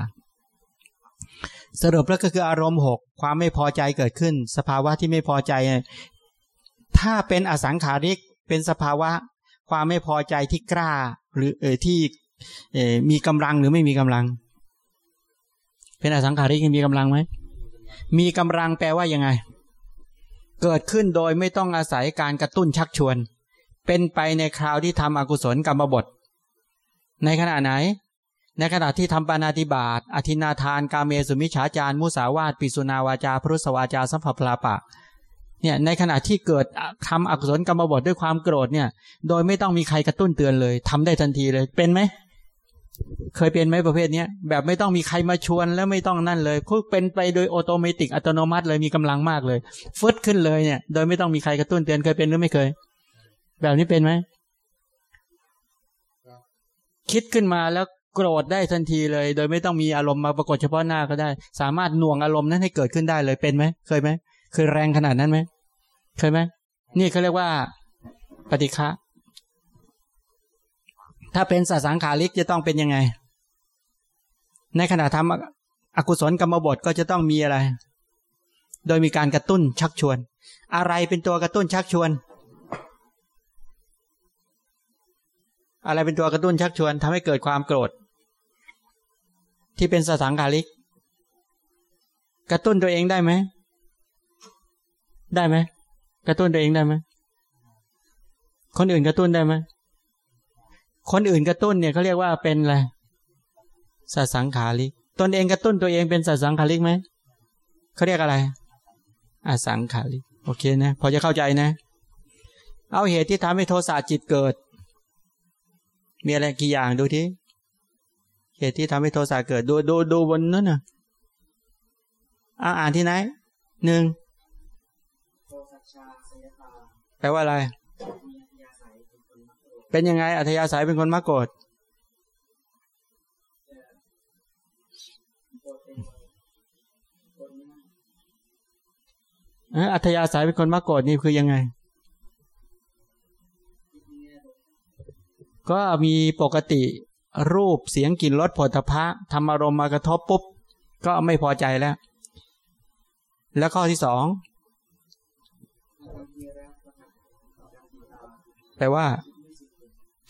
สรุปแล้วก็คืออารมณ์หกความไม่พอใจเกิดขึ้น สภาวะที่ไม่พอใจ ถ้าเป็นอสังขาริกเป็นสภาวะ ความไม่พอใจที่กล้า หรือเออที่เออมีกำลังหรือไม่มีกำลัง เป็นอสังขาริกมีกำลังไหมมีกำลังแปลว่ายังไง เกิดขึ้นโดยไม่ต้องอาศัยการกระตุ้นชักชวน เป็นไปในคราวที่ทำอกุศลกรรมบท ในขณะไหน ในขณะที่ทำปานาติบาตอธินาทาน กาเมสุมิฉาจารมุสาวาตปิสุนาวาจาพรุสวาจาสัมภพลาปะ เนี่ยในขณะที่เกิดทำอกุศลกรรมบทด้วยความโกรธเนี่ย โดยไม่ต้องมีใครกระตุ้นเตือนเลยทำได้ทันทีเลยเป็นไหมเคยเป็นไหมประเภทเนี้ยแบบไม่ต้องมีใครมาชวนแล้วไม่ต้องนั่นเลยคือเป็นไปโดยออโตเมติกอัตโนมัติเลยมีกำลังมากเลยฟึดขึ้นเลยเนี่ย โดยไม่ต้องมีใครกระตุ้นเตือนเคยเป็นหรือไม่เคย แบบนี้เป็นไหมคิดขึ้นมาแล้วโกรธได้ทันทีเลย โดยไม่ต้องมีอารมณ์มาปรากฏเฉพาะหน้าก็ได้ สามารถหน่วงอารมณ์นั้นให้เกิดขึ้นได้เลยเป็นไหมเคยไหมเคยแรงขนาดนั้นไหม เคยไหมนี่เขาเรียกว่าปฏิฆะถ้าเป็นสสังขาริกจะต้องเป็นยังไง ในขณะทำอกุศลกรรมบทก็จะต้องมีอะไร โดยมีการกระตุ้นชักชวน อะไรเป็นตัวกระตุ้นชักชวน อะไรเป็นตัวกระตุ้นชักชวนทำให้เกิดความโกรธ ที่เป็นสสังขาริก กระตุ้นตัวเองได้ไหม ได้ไหม กระตุ้นตัวเองได้ไหมคนอื่นกระตุ้นได้ไหมคนอื่นกระตุ้นเนี่ยเขาเรียกว่าเป็นอะไรสัสังขาริกตนเองกระตุ้นตัวเองเป็นสัสังขาริกไหมเขาเรียกอะไรอสังขาริกโอเคนะ พอจะเข้าใจนะ เอาเหตุที่ทำให้โทสะจิตเกิด มีอะไรกี่อย่างดูทีเหตุที่ทำให้โทสะเกิด ดูดูดูบนนั้นนะอ่านที่ไหนหนึ่ง แปลว่าอะไร เป็นยังไง อัธยาศัยเป็นคนมักโกรธ อัธยาศัยเป็นคนมักโกรธนี่คือยังไง ก็มีปกติรูปเสียงกลิ่นรสผลทพะธรรมารมมากระทบปุ๊บ ก็ไม่พอใจแล้ว แล้วข้อที่สอง แปลว่า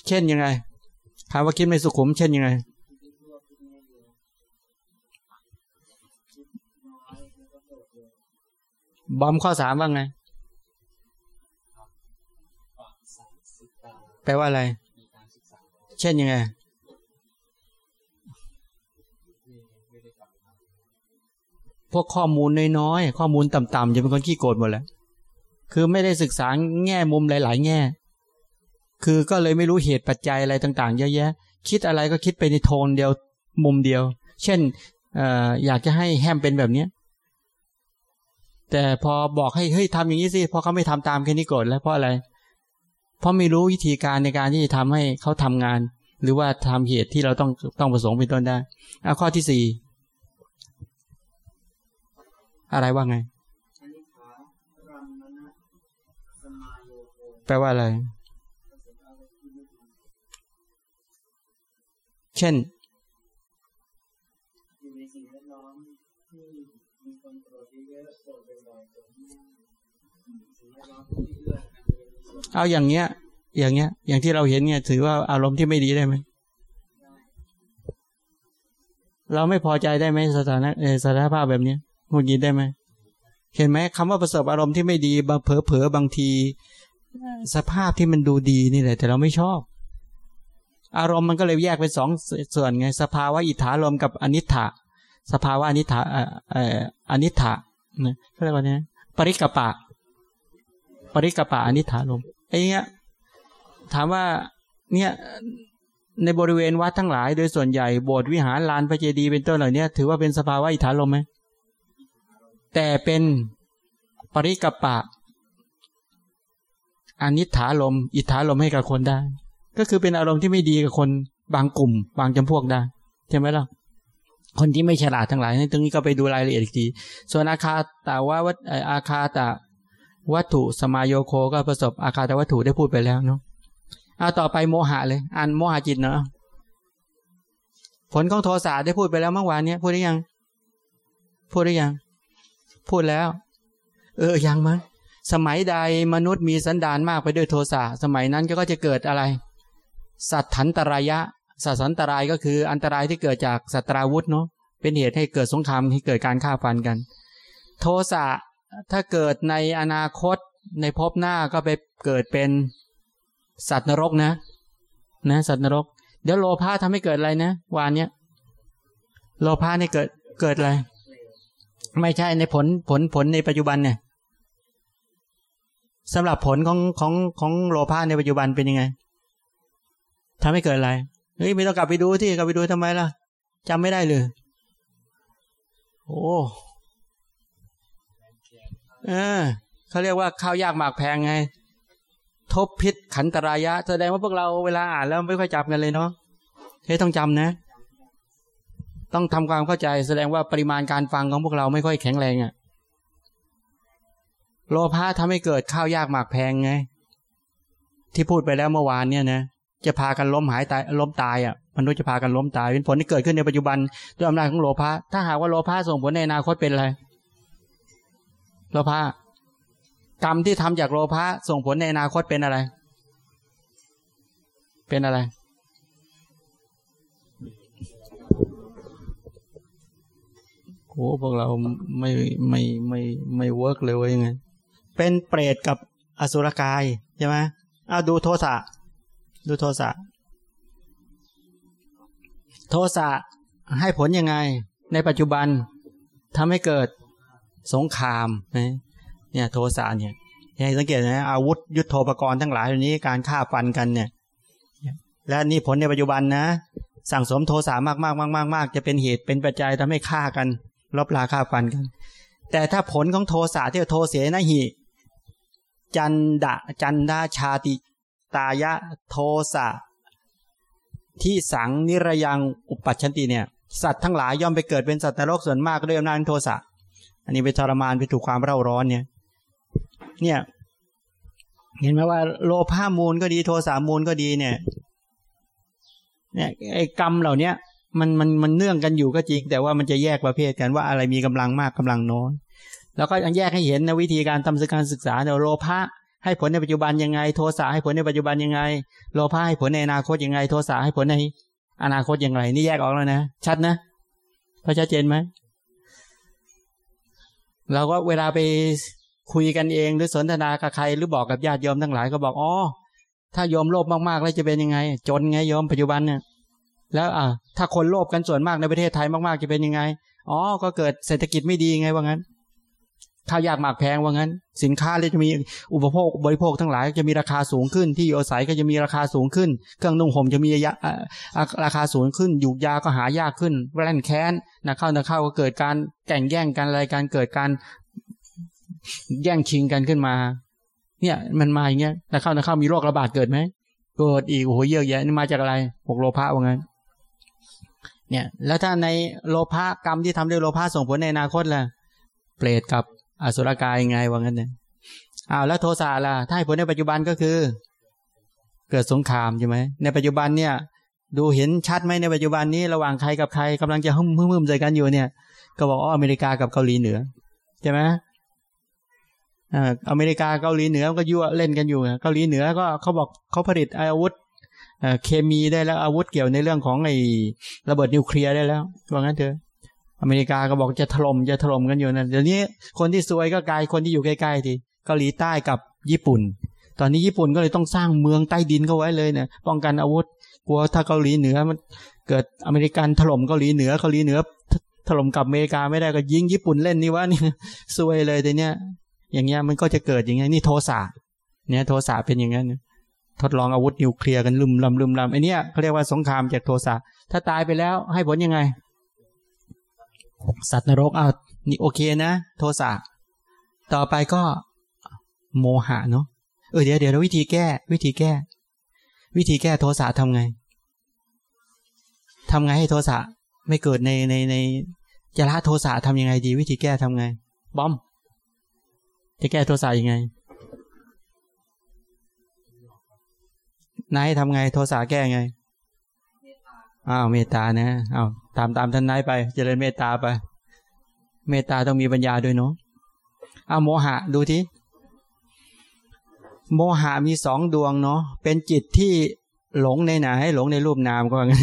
เช่นยังไงคำว่าคิดไม่สุขุม เช่นยังไง บอมข้อสามว่าไง แปลว่าอะไร เช่นยังไงพวกข้อมูลน้อยๆ ข้อมูลต่ำๆจะเป็นคนขี้โกรธหมดแหละ คือไม่ได้ศึกษาแง่มุมหลาย ๆ แง่ คือก็เลยไม่รู้เหตุปัจจัยอะไรต่างๆ เยอะแยะ คิดอะไรก็คิดไปในโทนเดียวมุมเดียว เช่นออยากจะให้แฮมเป็นแบบเนี้ยแต่พอบอกให้เฮ้ยทำอย่างนี้สิพอเขาไม่ทำตามแค่นี้โกรธแล้วเพราะอะไร เพราะไม่รู้วิธีการในการที่จะทำให้เขาทำงาน หรือว่าทำเหตุที่เราต้องต้องประสงค์เป็นต้นได้เอาข้อที่สี่อะไรว่าไง แปลว่าอะไร เช่นเอาอย่างเงี้ย อย่างเงี้ย อย่างที่เราเห็นเนี่ย ถือว่าอารมณ์ที่ไม่ดีได้ไหม เราไม่พอใจได้ไหมสถานะสถานภาพแบบนี้หงุดหงิดได้ไหม เห็นไหมคำว่าประสบอารมณ์ที่ไม่ดีบางเผลอเผลอบางที สภาพที่มันดูดีนี่แหละ แต่เราไม่ชอบ อารมณ์มันก็เลยแยกเป็นสองส่วนไง สภาวะอิทธารมกับอนิถาสภาวะอนิถาเอ่ออนิถาเนี่ยเขาเรียกว่าไงปริกปะ ปริกปะอนิถารมไอ้เงี้ยถามว่าเนี่ยในบริเวณวัดทั้งหลายโดยส่วนใหญ่โบสถ์วิหารลานพระเจดีย์เป็นต้นเหล่านี้ถือว่าเป็นสภาวะอิทธารมไหมแต่เป็นปริกปะอนิถาลมอิทธาลมให้กับคนได้ ก็คือเป็นอารมณ์ที่ไม่ดีกับคนบางกลุ่ม บางจำพวกได้ใช่ไหมล่ะคนที่ไม่ฉลาดทั้งหลายนี่ตรงนี้ก็ไปดูรายละเอียดอีกที ส่วนอาคาตาว่าวัดอาคาตาวัตถุสมาโยโคก็ประสบอาคาตวัตถุได้พูดไปแล้วเนาะเอาต่อไปโมหะเลยอันโมหะจิตเนาะผลของโทสะได้พูดไปแล้วเมื่อวานเนี้ยพูดได้ยัง พูดได้ยัง พูดแล้ว เออยังมั้งสมัยใดมนุษย์มีสันดานมากไปด้วยโทสะสมัยนั้นก็จะเกิดอะไร สัตถันตรายะสัตสันตรายก็คืออันตรายที่เกิดจากสัตราวุธเนาะเป็นเหตุให้เกิดสงครามให้เกิดการฆ่าฟันกัน โทสะถ้าเกิดในอนาคตในภพหน้าก็ไปเกิดเป็นสัตว์นรกนะ นะสัตว์นรก เดี๋ยวโลภะทำให้เกิดอะไรนะวานเนี้ยโลภะนี่เกิดเกิดอะไร ไม่ใช่ในผลผลผลในปัจจุบันเนี่ยสำหรับผลของของของโลภะในปัจจุบันเป็นยังไง ทำให้เกิดอะไร เฮ้ยไม่ต้องกลับไปดูที่กลับไปดูทำไมล่ะจำไม่ได้เลย โอ้เออเขาเรียกว่าข้าวยากหมากแพงไง ทบพิษขันตรายะ แสดงว่าพวกเราเวลาอ่านแล้วไม่ค่อยจำกันเลยเนาะเฮ้ยต้องจำนะ ต้องทำความเข้าใจ แสดงว่าปริมาณการฟังของพวกเราไม่ค่อยแข็งแรงอะ่ะ โลภะทำให้เกิดข้าวยากหมากแพงไง ที่พูดไปแล้วเมื่อวานเนี่ยนะ จะพากันล้มหายตายล้มตายอะมนุษย์จะพากันล้มตาย เป็นผลที่เกิดขึ้นในปัจจุบันด้วยอำนาจของโลภะถ้าหากว่าโลภะส่งผลในอนาคตเป็นอะไรโลภะกรรมที่ทำจากโลภะส่งผลในอนาคตเป็นอะไร เป็นอะไร โอ้พวกเราไม่ไม่ไม่ไม่ work เลยว่ายังไง เป็นเปรตกับอสุรกายใช่ไหมเอาดูโทสะ ดูโทสะ โทสะให้ผลยังไง ในปัจจุบันทำให้เกิดสงครามเนี่ยโทสะเนี่ยให้สังเกตนะอาวุธยุโทโธปกรณ์ทั้งหลายเหล่านี้การฆ่าฟันกันเนี่ย และนี่ผลในปัจจุบันนะ สั่งสมโทสะมากมากมากมากมากจะเป็นเหตุเป็นปัจจัยทำให้ฆ่ากันลบลาฆ่าฟันกัน แต่ถ้าผลของโทสะที่โทเสนหิ จันดะจันดาชาติ ตายะโทสะ ที่สังนิรยังอุปัชันติเนี่ยสัตว์ทั้งหลายย่อมไปเกิดเป็นสัตว์นรกส่วนมากด้วยอำนาจโทสะ อันนี้ไปทรมานไปถูกความเร่าร้อนเนี่ย เนี่ย เห็นไหมว่าโลภามูลก็ดีโทสามูลก็ดีเนี่ย เนี่ยไอ้กรรมเหล่าเนี้ยมันมันมันเนื่องกันอยู่ก็จริง แต่ว่ามันจะแยกประเภทกันว่าอะไรมีกำลังมากกำลังน้อย แล้วก็ยังแยกให้เห็นในวิธีการทำการศึกษาเนี่ยโลภะ ให้ผลในปัจจุบันยังไง โทสะให้ผลในปัจจุบันยังไง โลภะให้ผลในอนาคตยังไง โทสะให้ผลในอนาคตยังไงนี่แยกออกแล้วนะ ชัดนะพอชัดเจนไหมเราก็เวลาไปคุยกันเองหรือสนทนากับใครหรือบอกกับญาติโยมทั้งหลายก็บอกอ๋อถ้าโยมโลภมากๆแล้วจะเป็นยังไง จนไงโยมปัจจุบันเนี่ย แล้วอ่าถ้าคนโลภกันส่วนมากในประเทศไทยมากๆจะเป็นยังไง อ๋อ ก็เกิดเศรษฐกิจไม่ดีไงว่างั้น ข้าวยากหมากแพงว่างั้น สินค้าเลยจะมีอุปโภคบริโภคทั้งหลายจะมีราคาสูงขึ้น ที่อยู่อาศัยก็จะมีราคาสูงขึ้น เครื่องนุ่งห่มจะมีราคาสูงขึ้นยูกยาก็หายากขึ้นแร่นแค้นนะเข้านะเข้าก็เกิดการแข่งแย่งกันอะไรการเกิดการแย่งชิงกันขึ้นมา เนี่ยมันมาอย่างเงี้ยนะเข้านะเข้ามีโรคระบาดเกิดไหมโกรธอีกโอ้โหเยอะแยะนี่มาจากอะไรพวกโลภะว่างั้น เนี่ย แล้วถ้าในโลภะกรรมที่ทำด้วยโลภะส่งผลในอนาคตล่ะเปรตกับ อสุรกายยังไงว่างั้นเนี่ยอ้าวแล้วโทสะล่ะ ถ้าให้ผลในปัจจุบันก็คือ เกิดสงครามใช่ไหมในปัจจุบันเนี่ย ดูเห็นชัดไหมในปัจจุบันนี้ระหว่างใครกับใครกำลังจะหึ่มหึ่มใจกันอยู่เนี่ย ก็บอกอ๋ออเมริกากับเกาหลีเหนือใช่ไหมอ่าอเมริกาเกาหลีเหนือก็ยั่วเล่นกันอยู่เกาหลีเหนือก็เขาบอกเขาผลิตอาวุธเคมีได้แล้วอาวุธเกี่ยวในเรื่องของไอ้ระเบิดนิวเคลียร์ได้แล้วว่างั้นเถอะ อเมริกาก็บอกจะถล่มจะถล่มกันอยู่นั่นเดี๋ยวนี้คนที่ซวยก็กลายคนที่อยู่ใกล้ๆทีเกาหลีใต้กับญี่ปุ่น ตอนนี้ญี่ปุ่นก็เลยต้องสร้างเมืองใต้ดินเข้าไว้เลยเนี่ยป้องกันอาวุธกลัวถ้าเกาหลีเหนือมันเกิดอเมริกันถล่มเกาหลีเหนือเกาหลีเหนือถล่มกับอเมริกาไม่ได้ก็ยิงญี่ปุ่นเล่นนี่วะนี่ซวยเลยแต่เนี้ยอย่างเงี้ยมันก็จะเกิดอย่างเงี้ยนี่โทสะเนี่ยโทสะเป็นอย่างนั้นทดลองอาวุธนิวเคลียร์กันลุมลำลุมลำไอเนี้ยเขาเรียกว่าสงครามจากโทสะถ้าตายไปแล้วให้ผลยังไง สัตว์นรกเอานี่โอเคนะ โทสะต่อไปก็โมหะเนาะเออเดี๋ยวเดี๋ยววิธีแก้ วิธีแก้ วิธีแก้โทสะทำไงทำไงให้โทสะไม่เกิดในในในจะละโทสะทำยังไงดี วิธีแก้ทำไง บอม จะแก้โทสะยังไงนายทำไง โทสะแก้ไงอ้าวเมตตานะอ้าว ตามตามท่านนายไป เจริญเมตตาไป เมตตาต้องมีปัญญาด้วยเนาะเอาโมหะดูทีโมหะมีสองดวงเนาะเป็นจิตที่หลงในไหนหลงในรูปนามก็ว่างั้น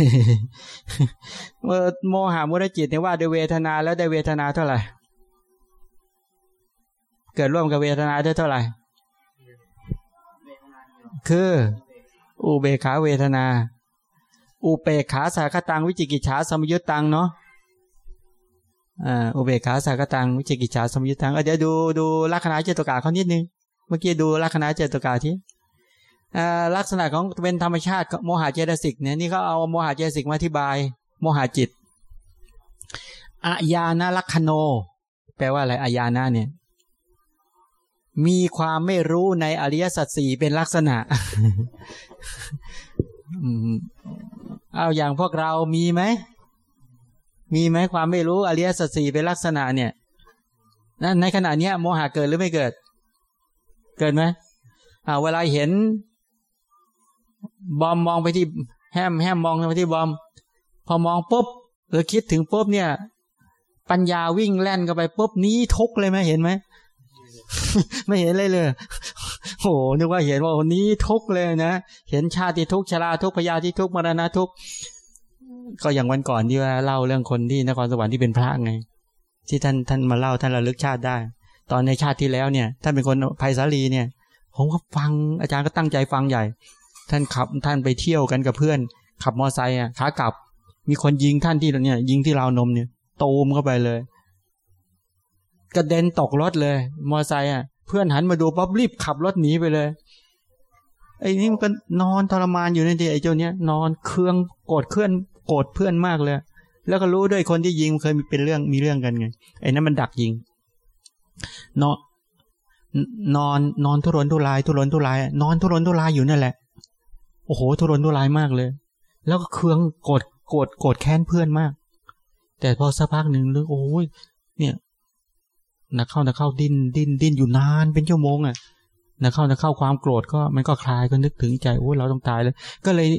เมื่อโมหะมุรจิตเนี่ยว่าด้วยเวทนาแล้วได้เวทนาเท่าไหร่ เกิดร่วมกับเวทนาได้เท่าไหร่ คือ อุเบขาเวทนา อุเปขาสาคตังวิจิกิจฉาสมยุตตังเนาะอ่าอุเบกขาสาคตังวิจิกิจฉาสมยุตตังเดี๋ยวดูดูลักษณะเจตุกาเขานิดนึง เมื่อกี้ดูลักษณะเจตุกาที่ลักษณะของเป็นธรรมชาติโมหะเจตสิกเนี่ยนี่เขาเอาโมหะเจตสิกมาอธิบาย โมหะจิตอาญาณลักขโน แปลว่าอะไรอาญาณาเนี่ย มีความไม่รู้ในอริยสัจสี่เป็นลักษณะ เอาอย่างพวกเรามีไหม มีไหมความไม่รู้อริยสัจสี่เป็นลักษณะเนี่ยนั่นในขณะนี้โมหะเกิดหรือไม่เกิด เกิดไหมอ่าเวลาเห็น บอมมองไปที่แฮมแฮมมองไปที่บอม พอมองปุ๊บหรือคิดถึงปุ๊บเนี่ย ปัญญาวิ่งแล่นเข้าไปปุ๊บนี้ทุกเลยไหมเห็นไหมไม่เห็นเลยเลย โอ้นึกว่าเห็นว่าวันนี้ทุกเลยนะ เห็นชาติทุกชราทุกพยาธิทุกมรณะทุกก็อย่างวันก่อนที่ว่าเล่าเรื่องคนที่นครสวรรค์ที่เป็นพระไง ที่ท่านท่านมาเล่าท่านระลึกชาติได้ ตอนในชาติที่แล้วเนี่ยท่านเป็นคนภัยสาลีเนี่ย ผมก็ฟังอาจารย์ก็ตั้งใจฟังใหญ่ ท่านขับท่านไปเที่ยวกันกับเพื่อน ขับมอไซค์อะขากลับ มีคนยิงท่านที่เนี่ย ยิงที่ราวนมเนี่ยตูมเข้าไปเลยกระเด็นตกรถเลย มอไซค์อะ เพื่อนหันมาดูปั๊บรีบขับรถหนีไปเลย ไอ้นี่มันก็นอนทรมานอยู่ในที่ไอ้เจ้าเนี้ยนอนเครื่องโกรธเพื่อนโกรธเพื่อนมากเลย แล้วก็รู้ด้วยคนที่ยิงเคยมีเป็นเรื่องมีเรื่องกันไงไอ้นั้นมันดักยิงนอนนอนนอนทุรนทุราย ทุรนทุราย นอนทุรนทุรายอยู่นั่นแหละ โอ้โห ทุรนทุรายมากเลย แล้วก็เครื่องโกรธโกรธโกรธแค้นเพื่อนมาก แต่พอสักพักหนึ่งรื่องโอ้ยเนี่ย นักเข้านักเข้าดิ้นดิ้นดิ้นอยู่นานเป็นชั่วโมงอะนักเข้านักเข้าความโกรธก็มันก็คลายก็นึกถึงใจโอ้เราต้องตายเลยก็เลย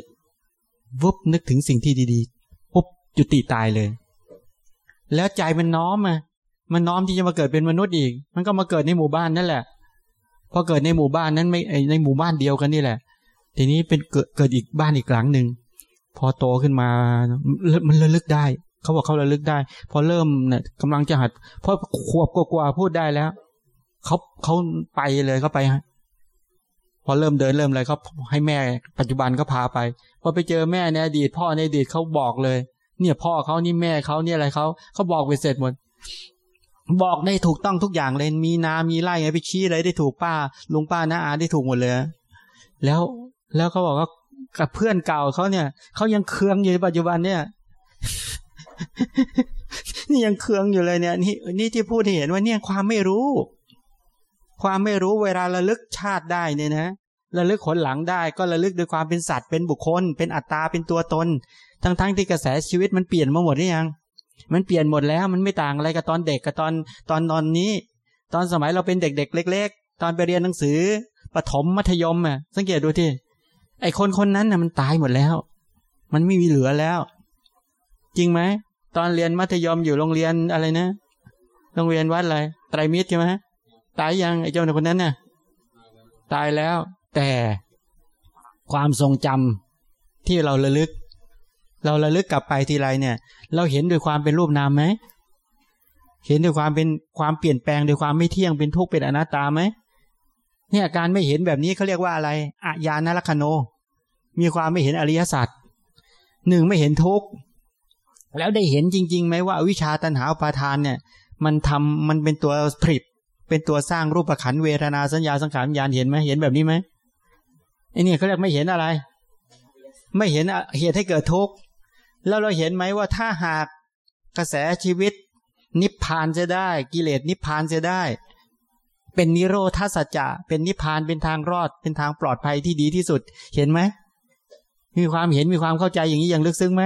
วุบนึกถึงสิ่งที่ดีๆปุ๊บจุติตายเลย แล้วใจมันน้อมอะมันน้อมที่จะมาเกิดเป็นมนุษย์อีก มันก็มาเกิดในหมู่บ้านนั่นแหละพอเกิดในหมู่บ้านนั้นไม่ในหมู่บ้านเดียวกันนี่แหละ ทีนี้เป็นเกิดเกิดอีกบ้านอีกหลังหนึ่งพอโตขึ้นมา มันระลึกได้ เขาบอกเขาระลึกได้ พอเริ่มเนี่ยกำลังจะหัดเพราะขวบกว่าพูดได้แล้วเขาเขาไปเลยเขาไปฮะพอเริ่มเดินเริ่มอะไรเขาให้แม่ปัจจุบันก็พาไปพอไปเจอแม่ในอดีตพ่อในอดีตเขาบอกเลย เนี่ยพ่อเขานี่แม่เขาเนี่ยอะไรเขาเขาบอกไปเสร็จหมดบอกได้ถูกต้องทุกอย่างเลยมีนา มีไร่ไงไปชี้อะไรได้ถูกป้าลุงป้าน้าอาได้ถูกหมดเลย แล้วแล้วเขาบอกว่ากับเพื่อนเก่าเขาเนี่ยเขายังเคืองอยู่ในปัจจุบันเนี่ย นี่ยังเคืองอยู่เลยเนี่ยนี่นี่ที่พูดเห็นว่าเนี่ยความไม่รู้ ความไม่รู้เวลาระลึกชาติได้เนี่ยนะระลึกขนหลังได้ก็ระลึกด้วยความเป็นสัตว์เป็นบุคคล เป็นอัตตาเป็นตัวตน ทั้งๆทที่กระแสชีวิตมันเปลี่ยนมาหมดหรือยังมันเปลี่ยนหมดแล้วมันไม่ต่างอะไรกับตอนเด็กกับตอนตอนนอนนี้ ตอนสมัยเราเป็นเด็ก ๆ เล็ก ๆ ตอนไปเรียนหนังสือปฐมมัธยมอะสังเกตดูที่ไอคนคนนั้นน่ะมันตายหมดแล้ว มันไม่มีเหลือแล้ว จริงไหม ตอนเรียนมัธยมอยู่โรงเรียนอะไรนะโรงเรียนวัดอะไรไตรมิตรใช่ไหมตายยังไอ้เจ้าคนนั้นน่ะ ตายแล้ว แต่ความทรงจำที่เราระลึก เราระลึกกลับไปทีไรเนี่ย เราเห็นด้วยความเป็นรูปนามไหมเห็นด้วยความเป็นความเปลี่ยนแปลงด้วยความไม่เที่ยงเป็นทุกข์เป็นอนัตตาไหมเนี่ยการไม่เห็นแบบนี้เขาเรียกว่าอะไรอาญานลักขโน มีความไม่เห็นอริยสัจหนึ่งไม่เห็นทุกข์ แล้วได้เห็นจริงๆไหมว่าวิชาตัณหาอุปาทานเนี่ย มันทำมันเป็นตัวผลิตเป็นตัวสร้างรูปขันเวทนาสัญญาสังขารวิญญาณเห็นไหมเห็นแบบนี้ไหมไอ้นี่เขาเรียกไม่เห็นอะไร ไม่เห็นเหตุให้เกิดทุกข์แล้วเราเห็นไหมว่าถ้าหากกระแสชีวิต นิพพานจะได้ กิเลสนิพพานจะได้ เป็นนิโรธาสัจจะเป็นนิพพานเป็นทางรอด เป็นทางปลอดภัยที่ดีที่สุด เห็นไหมมีความเห็นมีความเข้าใจอย่างนี้อย่างลึกซึ้งไหม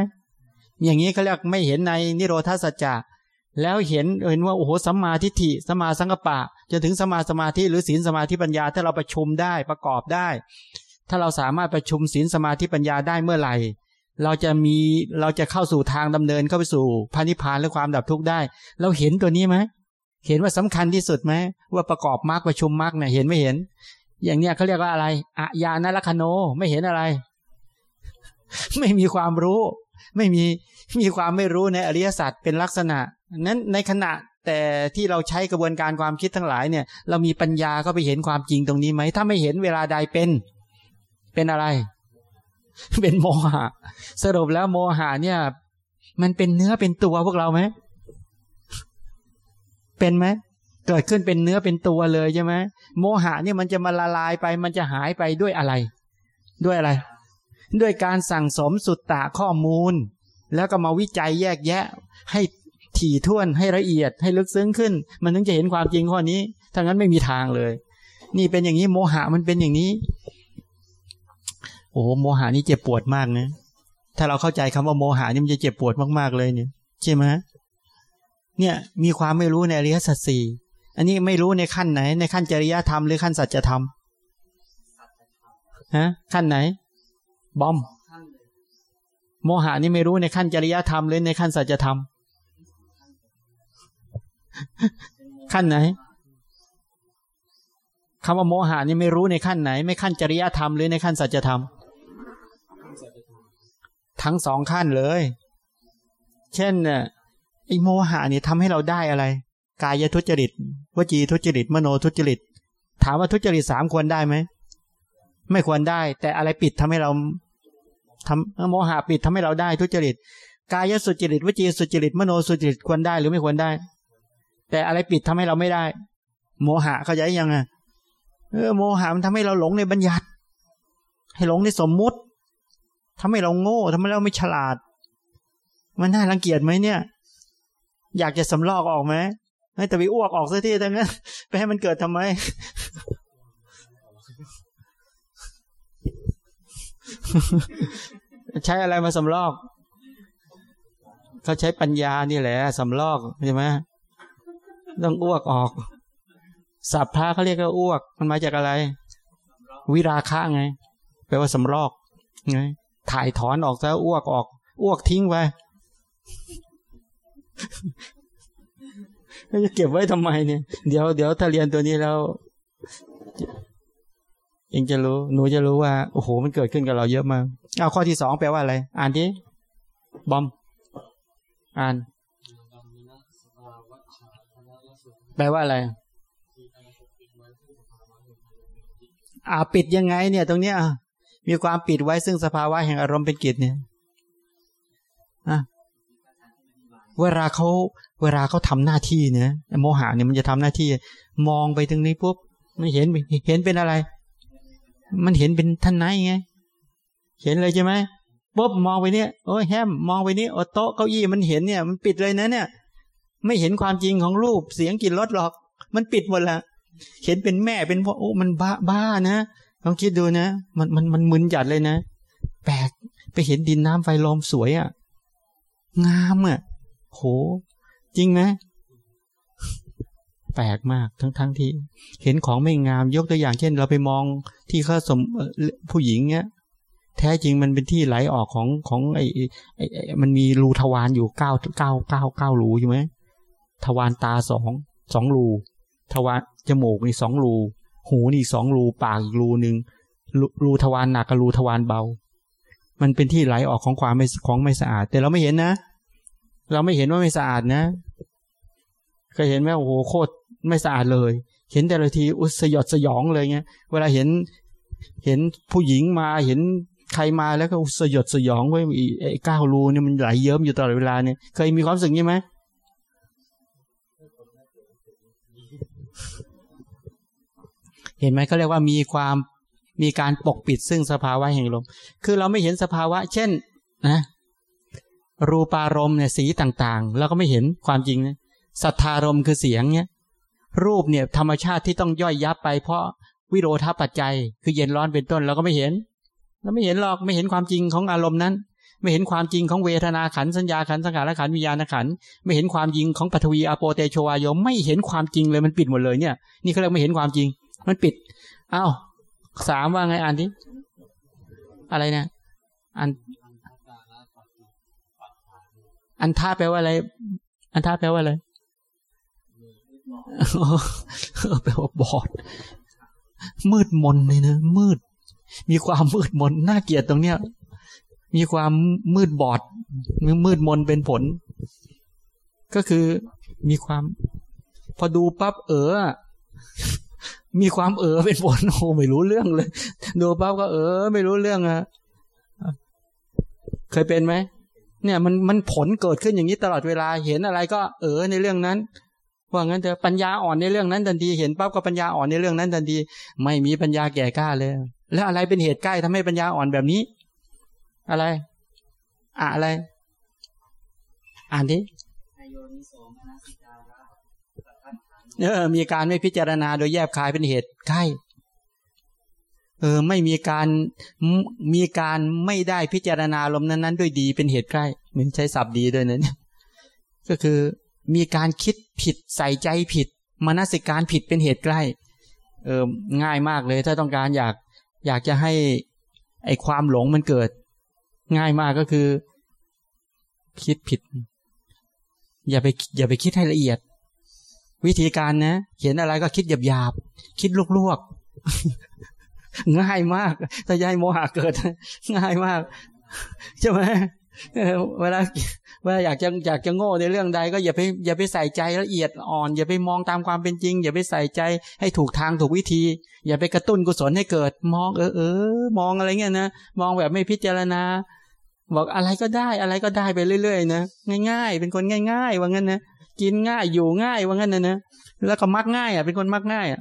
อย่างนี้เขาเรียกไม่เห็นในนิโรธาสัจจะแล้วเห็นเห็นว่าโอ้โหสัมมาทิฏฐิสัมมาสังกปะจนถึงสัมมาสมาธิหรือศีลสมาธิปัญญา ถ้าเราประชุมได้ประกอบได้ ถ้าเราสามารถประชุมศีลสมาธิปัญญาได้เมื่อไหร่ เราจะมีเราจะเข้าสู่ทางดำเนินเข้าไปสู่พานิพานและความดับทุกข์ได้ เราเห็นตัวนี้ไหมเห็นว่าสำคัญที่สุดไหมว่าประกอบมรรคประชุมมรรคเนี่ยเห็นไม่เห็น อย่างเนี้ยเขาเรียกว่าอะไรอะยานลัคโนไม่เห็นอะไร ไม่มีความรู้ ไม่มีมีความไม่รู้ในอริยสัจเป็นลักษณะ นั้นในขณะแต่ที่เราใช้กระบวนการความคิดทั้งหลายเนี่ย เรามีปัญญาก็ไปเห็นความจริงตรงนี้ไหม ถ้าไม่เห็นเวลาใดเป็น เป็นอะไร เป็นโมหะ สรุปแล้วโมหะเนี่ย มันเป็นเนื้อเป็นตัวพวกเราไหม เป็นไหมเกิดขึ้นเป็นเนื้อเป็นตัวเลยใช่ไหมโมหะเนี่ยมันจะมาละลายไป มันจะหายไปด้วยอะไร ด้วยอะไร ด้วยการสั่งสมสุตตะข้อมูล แล้วก็มาวิจัยแยกแยะ ให้ถี่ถ้วนให้ละเอียดให้ลึกซึ้งขึ้น มันถึงจะเห็นความจริงข้อนี้ถ้างั้นไม่มีทางเลย นี่เป็นอย่างนี้โมหะมันเป็นอย่างนี้ โอ้โมหะนี่เจ็บปวดมากนะถ้าเราเข้าใจคำว่าโมหะนี่มันจะเจ็บปวดมากๆเลยเนี่ยใช่ไหมเนี่ยมีความไม่รู้ในอริยสัจสี่อันนี้ไม่รู้ในขั้นไหน ในขั้นจริยธรรมหรือขั้นสัจธรรมฮะขั้นไหน บอม โมหะนี่ไม่รู้ในขั้นจริยธรรมหรือในขั้นสัจธรรม ขั้นไหนคำว่าโมหะนี่ไม่รู้ในขั้นไหน ไม่ขั้นจริยธรรมหรือในขั้นสัจธรรม ทั้งสองขั้นเลย เช่นเนี่ยไอโมหะนี่ทำให้เราได้อะไร กายทุจริตวจีทุจริต มโนทุจริต ถามว่าทุจริตสามควรได้ไหมไม่ควรได้ แต่อะไรปิดทำให้เรา ทำโมหะปิดทำให้เราได้ทุจริต กายสุจริตวจีสุจริตมโนสุจริตควรได้หรือไม่ควรได้ แต่อะไรปิดทำให้เราไม่ได้ โมหะเข้าใจยังไงเออโมหะมันทำให้เราหลงในบัญญัติ ให้หลงในสมมุติทำให้เราโง่ทำให้เราไม่ฉลาด มันน่ารังเกียจไหมเนี่ย อยากจะสำลอกออกไหมให้แต่ไปอ้วกออกซะที่แต่งั้นไปให้มันเกิดทำไม ใช้อะไรมาสำลอก เขาใช้ปัญญานี่แหละสำลอกใช่ไหมต้องอ้วกออกสับพระเขาเรียกว่าอ้วก มันมาจากอะไร วิราคะไง แปลว่าสำรอกไงถ่ายถอนออกซะอ้วกออก อ้วกทิ้งไปจะเก็บไว้ทำไมเนี่ย เดี๋ยวเดี๋ยวถ้าเรียนตัวนี้แล้ว เองจะรู้หนูจะรู้ว่าโอ้โหมันเกิดขึ้นกับเราเยอะมากเอาข้อที่สองแปลว่าอะไร อ่านที่บอม อ่าน แปลว่าอะไรอ่าปิดยังไง เนี่ย ตรงเนี้ยมีความปิดไว้ซึ่งสภาวะแห่งอารมณ์เป็นกิจเนี่ยอะเวลาเขาเวลาเขาทำหน้าที่เนี่ยโมหะเนี่ยมันจะทำหน้าที่ มองไปตรงนี้ปุ๊บไม่เห็นเห็นเป็นอะไร มันเห็นเป็นท่านไหนไง เห็นเลยใช่ไหมปุ๊บมองไปเนี่ย โอ้ยแฮมมองไปนี่โอโต๊ะเก้าอี้มันเห็นเนี่ย มันปิดเลยนะเนี่ย ไม่เห็นความจริงของรูปเสียงกลิ่นรสหรอก มันปิดหมดละเห็นเป็นแม่เป็นพ่อโอ้มันบ้าบ้านะต้องคิดดูนะ มันมันมันมึนจัดเลยนะแปลกไปเห็นดินน้ำไฟลมสวยอะ่ะ งามอะ่ะ โห จริงไหม แปลกมากทั้งทั้งที่ เห็นของไม่งามยกตัวอย่างเช่น เราไปมองที่เขาสมผู้หญิงเนี้ยแท้จริงมันเป็นที่ไหลออกของของไอ้ไอ้มันมีรูทวารอยู่เก้าเก้าเก้าเก้ารูอยู่ไหมทวารตาสองสองรูทวารจมูกนี่สองรูหูนี่สองรูปากอีกรูหนึ่งรูทวารหนักกับรูทวารเบา มันเป็นที่ไหลออกของความไม่ของไม่สะอาด แต่เราไม่เห็นนะ เราไม่เห็นว่าไม่สะอาดนะเคยเห็นไหมโอ้โหโคตร ไม่สะอาดเลย เห็นแต่ละทีอุสยดสยองเลยเงี้ยเวลาเห็นเห็นผู้หญิงมาเห็นใครมาแล้วก็สยดสยองไว้ไอ้ก้าวรูเนี่ยมันไหลเยิ้มอยู่ตลอดเวลาเนี่ยเคยมีความรู้สึกนี้ไหมเห็นไหมเขาเรียกว่ามีความมีการปกปิดซึ่งสภาวะแห่งลม คือเราไม่เห็นสภาวะ เช่นนะรูปารมณ์เนี่ยสีต่างๆแล้วก็ไม่เห็นความจริงนะสัทธารมคือเสียงเนี่ย รูปเนี่ยธรรมชาติที่ต้องย่อยยับไป เพราะวิโรธาปัจจัย คือเย็นร้อนเป็นต้นเราก็ไม่เห็นเราไม่เห็นหรอกไม่เห็นความจริงของอารมณ์นั้น ไม่เห็นความจริงของเวทนาขันสัญญาขันสังขารขันวิญญาณขันไม่เห็นความจริงของปฐวีอโปเตโชวายมไม่เห็นความจริงเลยมันปิดหมดเลยเนี่ย นี่เขาเรียกไม่เห็นความจริง มันปิดอ้าวสามว่าไงอ่านดิอะไรเนี่ยอันอันท่าแปลว่าอะไร อันท่าแปลว่าอะไร แปลว่าบอด มืดมนเลยนะมืด มีความมืดมนน่าเกลียดตรงเนี้ย มีความมืดบอดมืดมนเป็นผล ก็คือมีความ พอดูปั๊บเออมีความเออเป็นผลโอ้ไม่รู้เรื่องเลย ดูปั๊บก็เออ ไม่รู้เรื่องอะเคยเป็นไหมเนี่ยมันมันผลเกิดขึ้นอย่างนี้ตลอดเวลาเห็นอะไรก็เออในเรื่องนั้น ว่างั้นเถอะปัญญาอ่อนในเรื่องนั้นทันทีเห็นปั๊บก็ปัญญาอ่อนในเรื่องนั้นทันทีไม่มีปัญญาแก่กล้าเลย แล้วอะไรเป็นเหตุใกล้ทำให้ปัญญาอ่อนแบบนี้ อะไรอะอะไร อ่านดิเออมีการไม่พิจารณาโดยแยบคายเป็นเหตุใกล้เออ ไม่มีการมีการไม่ได้พิจารณาลมนั้น ๆ ด้วยดีเป็นเหตุใกล้เหมือนใช้ศัพท์ดีด้วยนะเนี่ยก็คือ มีการคิดผิดใส่ใจผิดมนสิการผิดเป็นเหตุใกล้เออง่ายมากเลยถ้าต้องการอยากอยากจะให้ไอความหลงมันเกิด ง่ายมากก็คือ คิดผิด อย่าไปอย่าไปคิดให้ละเอียด วิธีการนะ เห็นอะไรก็คิดหยาบหยาบคิดลวกๆง่ายมาก ถ้าย้ายโมหะเกิด ง่ายมากใช่ไหม เวลาเวลาอยากจะอยากจะโง่ในเรื่องใด ก็อย่าไปอย่าไปใส่ใจละเอียดอ่อน อย่าไปมองตามความเป็นจริง อย่าไปใส่ใจให้ถูกทางถูกวิธี อย่าไปกระตุ้นกุศลให้เกิด มองเออเออมองอะไรเงี้ยนะมองแบบไม่พิจารณา บอกอะไรก็ได้อะไรก็ได้ไปเรื่อยๆนะง่าย ๆ เป็นคนง่าย ๆ ว่างั้นนะกินง่ายอยู่ง่ายว่างั้นนะนะแล้วก็มักง่ายอะเป็นคนมักง่ายอะ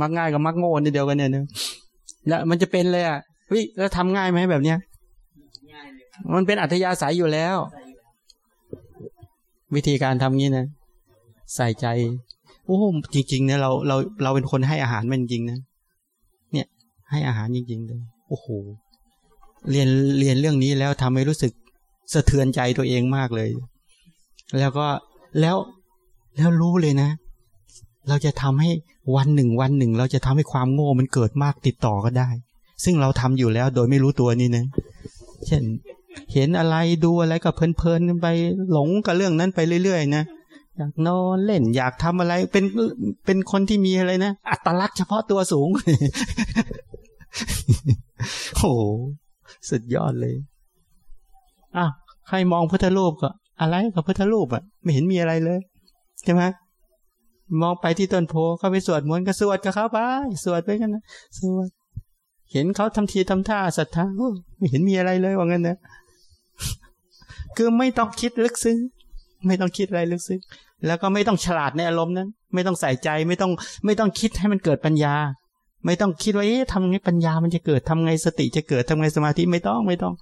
มักง่ายกับมักโง่เดียวกันเนี่ยนะแล้วมันจะเป็นเลยอะวิแล้วทำง่ายไหมแบบเนี้ย มันเป็นอัธยาศัยอยู่แล้ว วิธีการทำงี้นะ ใส่ใจ โอ้จริงๆนี่ยเราเราเราเป็นคนให้อาหารมันจริงนะเนี่ย ให้อาหารจริง ๆ เลยโอ้โหเรียนเรียนเรื่องนี้แล้วทำให้รู้สึกสะเทือนใจตัวเองมากเลย แล้วก็แล้วแล้วรู้เลยนะ เราจะทำให้วันหนึ่งวันหนึ่ง เราจะทำให้ความโง่มันเกิดมากติดต่อก็ได้ ซึ่งเราทำอยู่แล้วโดยไม่รู้ตัวนี่นะ เช่น เห็นอะไรดูอะไรก็เพลินๆกันไปหลงกับเรื่องนั้นไปเรื่อยๆนะอยากนอนเล่นอยากทำอะไรเป็นเป็นคนที่มีอะไรนะอัตลักษณ์เฉพาะตัวสูงโอ้สุดยอดเลยอ้าวใครมองพุทธรูปก็ อะไรกับพุทธรูปอะ ไม่เห็นมีอะไรเลย ใช่ไหมมองไปที่ต้นโพเข้าไปสวดมนต์ก็สวดกับเขาไปสวดไปกันนะสวดเห็นเขาทำทีทำท่าศรัทธาไม่เห็นมีอะไรเลยว่างั้นนะ คือไม่ต้องคิดลึกซึ้ง ไม่ต้องคิดอะไรลึกซึ้ง แล้วก็ไม่ต้องฉลาดในอารมณ์นั้น ไม่ต้องใส่ใจไม่ต้องไม่ต้องคิดให้มันเกิดปัญญา ไม่ต้องคิดว่าเอ๊ะทำไงปัญญามันจะเกิดทำไงสติจะเกิดทำไงสมาธิไม่ต้องไม่ต้อง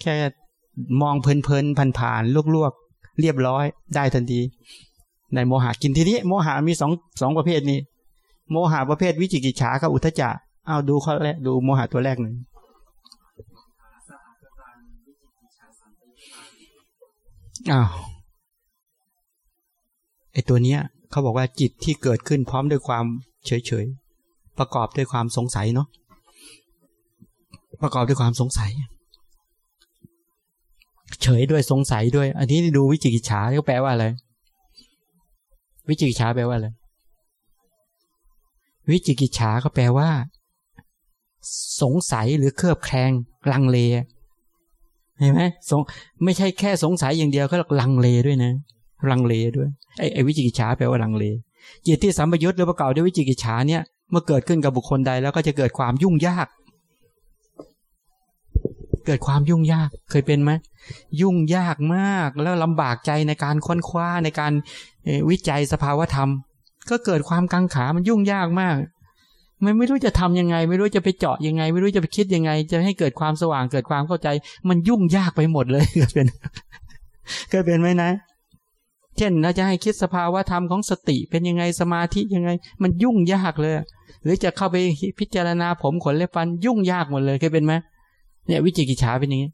แค่มองเพลินๆผ่านๆลวกๆ เรียบร้อยได้ทันทีในโมหะกินทีนี้โมหะมีสองสองประเภทนี้ โมหะประเภทวิจิกิจฉากับอุทจจะเอาดูข้อแรกดูโมหะตัวแรกหนึ่ง อ้าวไอตัวเนี้ยเขาบอกว่าจิตที่เกิดขึ้นพร้อมด้วยความเฉยเฉยประกอบด้วยความสงสัยเนาะประกอบด้วยความสงสัย เฉยด้วยสงสัยด้วย อันนี้ดูวิจิกิจฉาเขาแปลว่าอะไรวิจิกิจฉาแปลว่าอะไรวิจิกิจฉาก็แปลว่า สงสัยหรือเครือบแคลงลังเล เห็นไหมสงไม่ใช่แค่สงสัยอย่างเดียวก็ลังเลด้วยนะ ลังเลด้วยไอ้ไอวิจิกิจฉาแปลว่าลังเลจิตที่สัมปยุทธ์หรือประกอบด้วยวิจิกิจฉาเนี่ยเมื่อเกิดขึ้นกับบุคคลใดแล้วก็จะเกิดความยุ่งยาก เกิดความยุ่งยากเคยเป็นไหมยุ่งยากมากแล้วลำบากใจในการค้นคว้าในการวิจัยสภาวธรรม ก็เกิดความกังขามันยุ่งยากมาก มันไม่รู้จะทํำยังไง ไม่รู้จะไปเจาะยังไง ไม่รู้จะไปคิดยังไง จะให้เกิดความสว่างเกิดความเข้าใจ มันยุ่งยากไปหมดเลยเคยเป็นเคยเป็นไหมนะ เช่นเราจะให้คิดสภาวะธรรมของสติเป็นยังไงสมาธิยังไง มันยุ่งยากเลย หรือจะเข้าไปพิจารณาผมขนเล็บฟันยุ่งยากหมดเลยเคยเป็นไหมเนี่ยวิจิกิจฉาเป็นอย่างนี้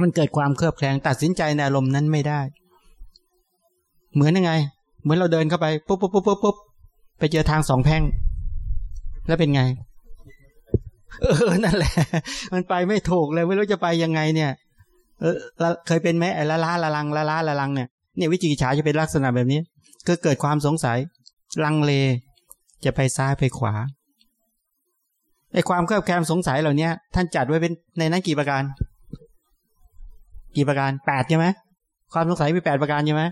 มันเกิดความเครือบแคลงตัดสินใจในอารมณ์นั้นไม่ได้ เหมือนยังไง เหมือนเราเดินเข้าไปปุ๊บปุ๊บปุ๊บปุ๊บปุ๊บไปเจอทางสองแพ่ง แล้วเป็นไง เออ นั่นแหละ มันไปไม่ถูกเลย ไม่รู้จะไปยังไงเนี่ย เออเคยเป็นไหมไอ้ละล้าละลังละล้าละลังเนี่ยเนี่ยวิจิกิจฉาจะเป็นลักษณะแบบนี้ก็เกิดความสงสัย ลังเล จะไปซ้ายไปขวาไอ้ความเครือบแคลงสงสัยเหล่านี้ท่านจัดไว้เป็นในนั้นกี่ประการ กี่ประการแปดใช่ไหมความสงสัยมีแปดประการใช่ไหม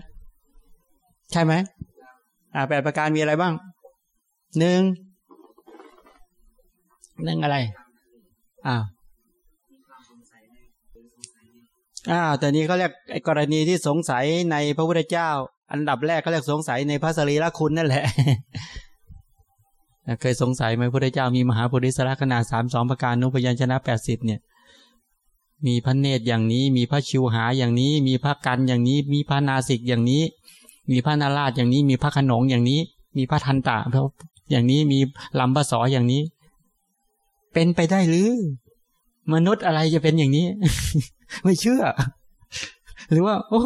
ใช่ไหมอ่าแปดประการมีอะไรบ้างหนึ่ง เรื่องอะไรอ้าวอ้าวแต่นี้เขาเรียกไอ้กรณีที่สงสัยในพระพุทธเจ้า อันดับแรกเขาเรียกสงสัยในพระสรีระคุณนั่นแหละเคยสงสัยไหมพระพุทธเจ้ามีมหาปุริสระขนาดสามสองประการนุพยัญชนะแปดสิบเนี่ย มีพระเนตรอย่างนี้ มีพระชิวหาอย่างนี้ มีพระกันอย่างนี้ มีพระนาสิกอย่างนี้ มีพระนาราชอย่างนี้ มีพระขนงอย่างนี้ มีพระทันตะอย่างนี้มีลำพระสออย่างนี้ เป็นไปได้หรือ มนุษย์อะไรจะเป็นอย่างนี้ ไม่เชื่อ หรือว่า โอ้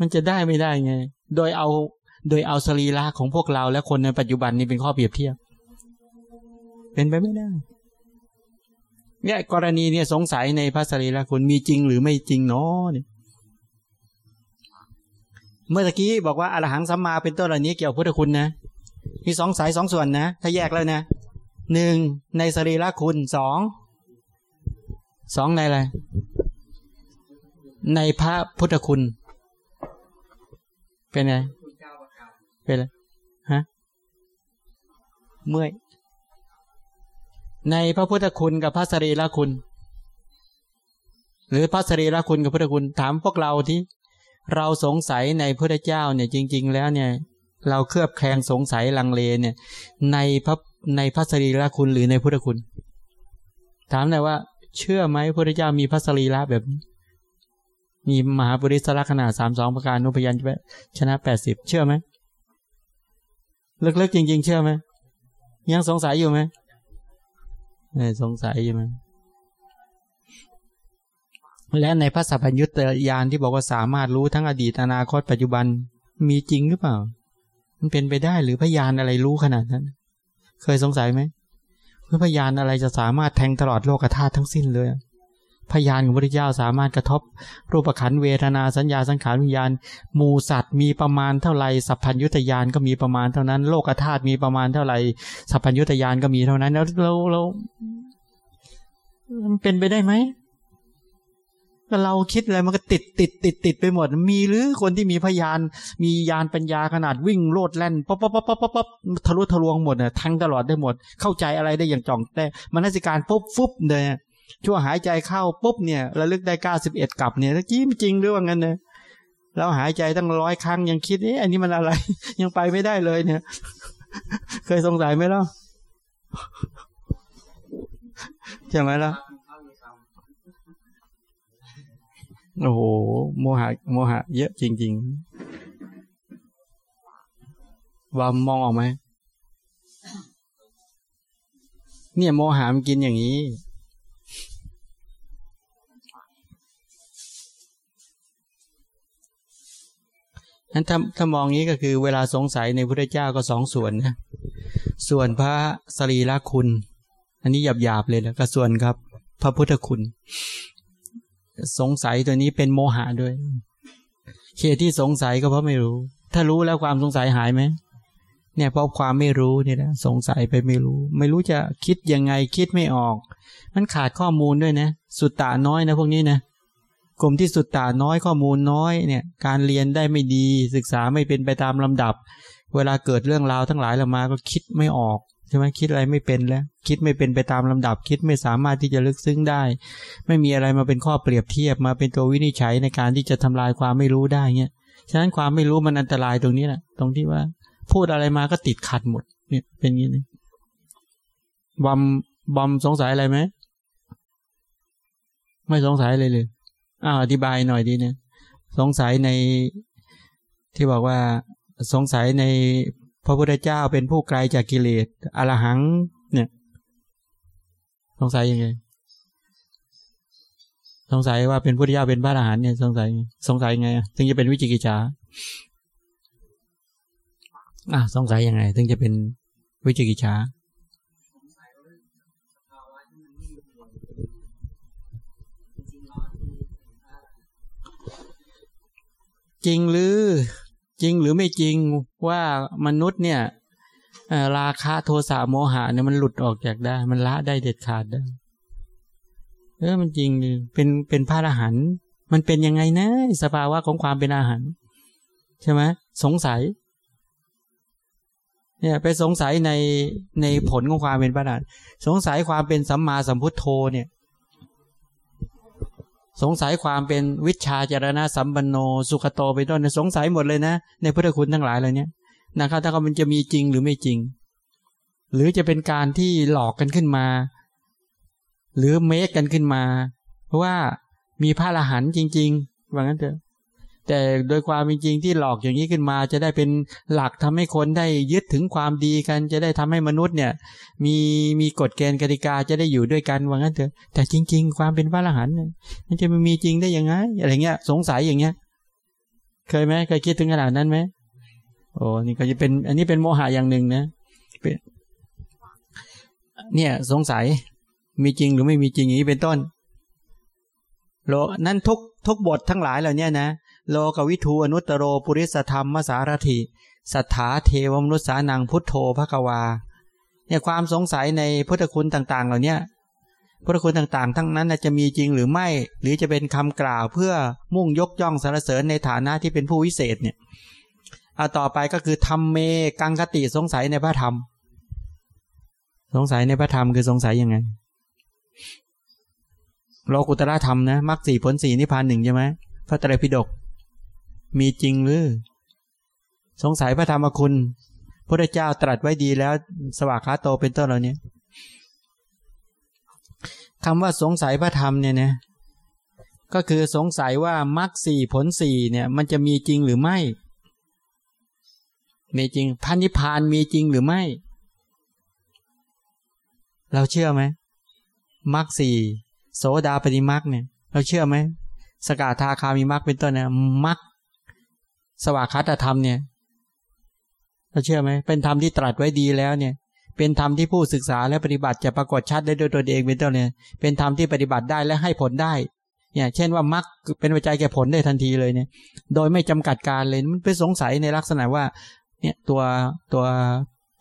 มันจะได้ไม่ได้ไง โดยเอา โดยเอาสรีระของพวกเราและคนในปัจจุบันนี้เป็นข้อเปรียบเทียบ เป็นไปไม่ได้เนี่ยกรณีเนี่ยสงสัยในพระสรีระคุณมีจริงหรือไม่จริงเนาะเนี่ยเมื่อกี้บอกว่าอรหังสัมมาเป็นต้นเหล่านี้เกี่ยวพุทธคุณนะ มีสองสายสองส่วนนะ ถ้าแยกแล้วนะ หนึ่งในสรีระคุณสองสองในอะไร ในพระพุทธคุณ เป็นไงเป็นอะไรฮะเมื่อยในพระพุทธคุณกับพระสรีระคุณ หรือพระสรีระคุณกับพุทธคุณถามพวกเราที่เราสงสัยในพระเจ้าเนี่ยจริง ๆ แล้วเนี่ย เราเคลือบแคลงสงสัยลังเลเนี่ย ในพระ ในพระสรีระคุณหรือในพุทธคุณ ถามหน่อยว่า เชื่อไหมพระเจ้ามีพระสรีระแบบนี้ มีมหาบริสระขนาดสามสองประการนุพยัญชนะแปดสิบเชื่อไหมลึกๆจริง ๆ เชื่อไหมยังสงสัยอยู่ไหมไม่สงสัยอยู่ไหมและในพระสัพพัญญุตยานที่บอกว่าสามารถรู้ทั้งอดีตอนาคตปัจจุบันมีจริงหรือเปล่า มันเป็นไปได้หรือพยานอะไรรู้ขนาดนั้น เคยสงสัยไหมเพื่อพยานอะไรจะสามารถแทงตลอดโลกธาตุทั้งสิ้นเลย พยานของพระเจ้าสามารถกระทบ รูปขันเวทนาสัญญาสังขารวิญญาณมูสัตว์มีประมาณเท่าไรสัพพัญยุตยานก็มีประมาณเท่านั้น โลกธาตุมีประมาณเท่าไรสัพพัญญุตญาณก็มีเท่านั้น แล้วเราเรามันเป็นไปได้ไหม ก็เราคิดอะไรมันก็ติดติดติดติดไปหมด มีหรือคนที่มีพญาณ มีญาณปัญญาขนาดวิ่งโลดแล่นป๊อปป๊อปป๊อปป๊อปป๊อปทะลุทะลวงหมดเนี่ยทั้งตลอดได้หมด เข้าใจอะไรได้อย่างจ่องแต่มนสิการปุ๊บฟุบเลยช่วงหายใจเข้าปุ๊บเนี่ยระลึกได้เก้าสิบเอ็ดกัปเนี่ยตะกี้จริงหรือว่างั้นเนี่ยเราหายใจตั้งร้อยครั้งยังคิดเอ๊ะอันนี้มันอะไร ยังไปไม่ได้เลยเนี่ย เคยสงสัยไหมล่ะใช่ไหมล่ะ โอ้โหโมหะโมหะ เยอะจริง ๆวามองออกไหมเนี่ยโมหะมันกินอย่างนี้ นั้นถ้าถ้ามองงี้ก็คือเวลาสงสัยในพระเจ้าก็สองส่วนนะ ส่วนพระสรีระคุณ อันนี้หยาบๆเลยแล้วก็ส่วนครับ พระพุทธคุณ สงสัยตัวนี้เป็นโมหะด้วยเหตุที่สงสัยก็เพราะไม่รู้ ถ้ารู้แล้วความสงสัยหายไหมเนี่ยเพราะความไม่รู้เนี่ยนะสงสัยไปไม่รู้ ไม่รู้จะคิดยังไงคิดไม่ออก มันขาดข้อมูลด้วยนะ สุดตาน้อยนะพวกนี้นะกลุ่มที่สุดตาน้อยข้อมูลน้อยเนี่ย การเรียนได้ไม่ดีศึกษาไม่เป็นไปตามลำดับ เวลาเกิดเรื่องราวทั้งหลายเรามาก็คิดไม่ออก ใช่ไหมคิดอะไรไม่เป็นแล้ว คิดไม่เป็นไปตามลำดับ คิดไม่สามารถที่จะลึกซึ้งได้ ไม่มีอะไรมาเป็นข้อเปรียบเทียบมาเป็นตัววินิจฉัยในการที่จะทำลายความไม่รู้ได้เงี้ยฉะนั้นความไม่รู้มันอันตรายตรงนี้แหละตรงที่ว่า พูดอะไรมาก็ติดขัดหมด เนี่ยเป็นงี้บอมบอมสงสัยอะไรไหมไม่สงสัยเลยเลยอ้าวอธิบายหน่อยดีเนี่ยสงสัยในที่บอกว่าสงสัยใน พระพุทธเจ้าเป็นผู้ไกลจากกิเลสอรหัง เนี่ย สงสัยยังไง สงสัยว่าเป็นพุทธเจ้าเป็นพระอรหันต์เนี่ย สงสัยสงสัยยังไงถึงจะเป็นวิจิกิจฉาอะสงสัยยังไง ถึงจะเป็นวิจิกิจฉาจริงหรือ ริงหรือไม่จริงว่ามนุษย์เนี่ยราคะโทสะโมหะเนี่ยมันหลุดออกจากได้ มันละได้เด็ดขาดได้เออมันจริงเป็นเป็นพระอรหันต์มันเป็นยังไงนะสภาวะของความเป็นอาหารใช่ไหมสงสัย เนี่ยไปสงสัยในในผลของความเป็นพระอรหันต์สงสัยความเป็นสัมมาสัมพุทโธเนี่ย สงสัยความเป็นวิชาจารณะสัมปันโน สุขโตไปต้นสงสัยหมดเลยนะ ในพุทธคุณทั้งหลายเหล่านี้นะครับถ้ามันจะมีจริงหรือไม่จริง หรือจะเป็นการที่หลอกกันขึ้นมา หรือเมคกันขึ้นมา เพราะว่ามีพระอรหันต์จริง ๆ ว่างั้นเถอะ แต่โดยความเป็นจริงที่หลอกอย่างนี้ขึ้นมา จะได้เป็นหลักทำให้คนได้ยึดถึงความดีกัน จะได้ทำให้มนุษย์เนี่ย มีมีกฎเกณฑ์กติกาจะได้อยู่ด้วยกันว่างั้นเถอะ แต่จริง ๆ ความเป็นพระอรหันต์มันจะไม่มีจริงได้ยังไงอะไรเงี้ย สงสัยอย่างเงี้ย เคยไหมเคยคิดถึงขนาดนั้นไหมโอ้นี่ก็จะเป็น อันนี้เป็นโมหะอย่างหนึ่งนะเป็นเนี่ย สงสัยมีจริงหรือไม่มีจริงอย่างนี้เป็นต้นโลนั้นทุกทุกบททั้งหลายเหล่านี้นะ โลกวิทูอนุตโรปุริสธรรมมสารถิสัทธาเทวมนุษสานังพุทโธภควาเนี่ยความสงสัยในพุทธคุณต่างๆ เหล่านี้พุทธคุณต่างๆ ทั้งนั้นจะมีจริงหรือไม่ หรือจะเป็นคำกล่าวเพื่อมุ่งยกย่องสรรเสริญในฐานะที่เป็นผู้วิเศษเนี่ยเอาต่อไปก็คือทำเมกังคติสงสัยในพระธรรม สงสัยในพระธรรมคือสงสัยยังไงโลกุตระธรรมนะมรรคสี่ผลสี่นิพพานหนึ่งใช่ไหมพระตรัยปิฎก มีจริงหรือ สงสัยพระธรรมคุณพระเจ้าตรัสไว้ดีแล้ว สวากขาโตเป็นต้นเหล่านี้คำว่าสงสัยพระธรรมเนี่ยนะก็คือสงสัยว่ามรรคสี่ผลสี่เนี่ย มันจะมีจริงหรือไม่ มีจริงพันธิพานมีจริงหรือไม่ เราเชื่อไหมมรรคสี่โสดาปฏิมรรคเนี่ย เราเชื่อไหมสกาธาคามีมรรคเป็นต้นเนี่ยมรรค สวากขาตธรรมเนี่ยเราเชื่อไหมเป็นธรรมที่ตรัสไว้ดีแล้วเนี่ย เป็นธรรมที่ผู้ศึกษาและปฏิบัติจะปรากฏชัดได้โดยตัวเองเป็นต้นเนี่ย เป็นธรรมที่ปฏิบัติได้และให้ผลได้ เนี่ย เช่นว่ามรรคเป็นปัจจัยแก่ผลได้ทันทีเลยเนี่ย โดยไม่จำกัดการเลยมันเป็นสงสัยในลักษณะว่า เนี่ยตัวตัว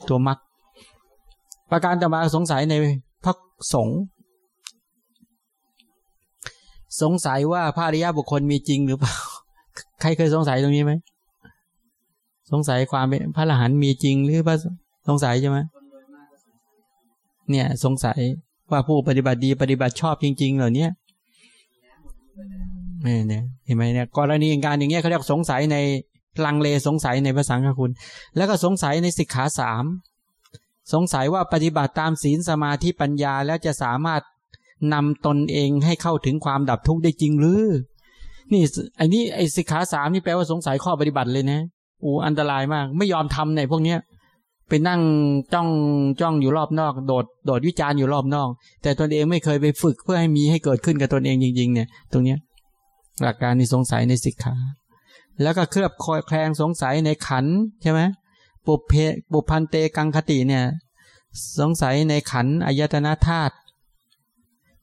ตัวมรรคประการต่อมาสงสัยในพระสงฆ์สงสัยว่าพระอริยบุคคลมีจริงหรือเปล่า ใครเคยสงสัยตรงนี้ไหมสงสัยความเป็นพระอรหันต์มีจริงหรือพระสงสัยใช่ไหมเนี่ยสงสัยว่าผู้ปฏิบัติดีปฏิบัติชอบจริง ๆ เหล่านี้เนี่ยเห็นไหมเนี่ยกรณีการอย่างเงี้ยเขาเรียกสงสัยในลังเลสงสัยในภาษาคุณ แล้วก็สงสัยในสิกขาสามสงสัยว่าปฏิบัติตามศีลสมาธิปัญญาแล้วจะสามารถนำตนเองให้เข้าถึงความดับทุกข์ได้จริงหรือ นี่ไอ้นี่ไอ้สิกขาสามนี่แปลว่าสงสัยข้อปฏิบัติเลยนะอูอันตรายมาก ไม่ยอมทำในพวกเนี้ยไปนั่งจ้องจ้องอยู่รอบนอก โดดโดดวิจารณ์อยู่รอบนอก แต่ตนเองไม่เคยไปฝึกเพื่อให้มีให้เกิดขึ้นกับตนเองจริง ๆ เนี่ย ตรงเนี้ยหลักการนี้สงสัยในสิกขา แล้วก็เคลือบคอยแคลงสงสัยในขันใช่ไหมปุเพปุพันเตกังคติเนี่ย สงสัยในขันอายตนะธาตุ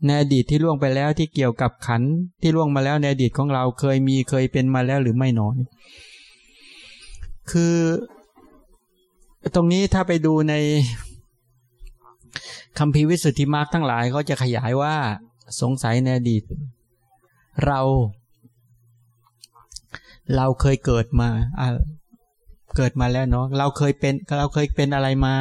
ในอดีตที่ล่วงไปแล้วที่เกี่ยวกับขันที่ล่วงมาแล้วในอดีตของเราเคยมีเคยเป็นมาแล้วหรือไม่หนอคือตรงนี้ถ้าไปดูในคำพีวิสุทธิมรรคทั้งหลายเขาจะขยายว่าสงสัยในอดีต เรา เราเคยเกิดมาเกิดมาแล้วเนาะเราเคยเป็นเราเคยเป็นอะไรมา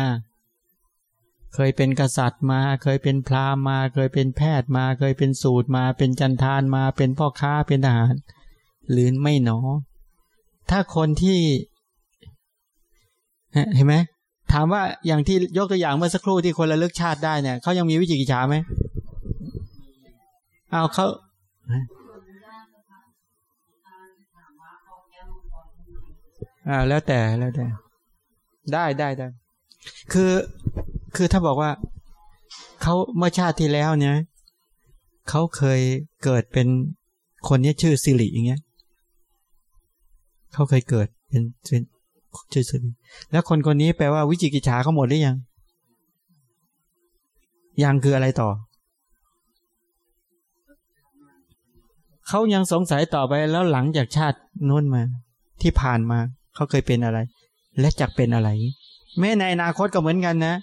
เคยเป็นกษัตริย์มา เคยเป็นพราหมณ์มา เคยเป็นแพทย์มา เคยเป็นสูตรมา เป็นจันทานมา เป็นพ่อค้า เป็นทหาร หรือไม่หนอ ถ้าคนที่เห็นไหมถามว่าอย่างที่ยกตัวอย่างเมื่อสักครู่ที่คนระลึกชาติได้เนี่ยเขายังมีวิจิกิจฉาไหมเอาเขาอ่าแล้วแต่แล้วแต่ ได้ได้ได้คือ คือถ้าบอกว่าเขาเมื่อชาติที่แล้วเนี่ยเขาเคยเกิดเป็นคนนี้ชื่อสิริอย่างเงี้ยเขาเคยเกิดเป็นเป็นชื่อสิริแล้วคนคนนี้แปลว่าวิจิกิจฉาเขาหมดหรือยัง ยังคืออะไรต่อเขายังสงสัยต่อไปแล้วหลังจากชาตินู้นมา ที่ผ่านมาเขาเคยเป็นอะไร และจะเป็นอะไร แม้ในอนาคตก็เหมือนกันนะ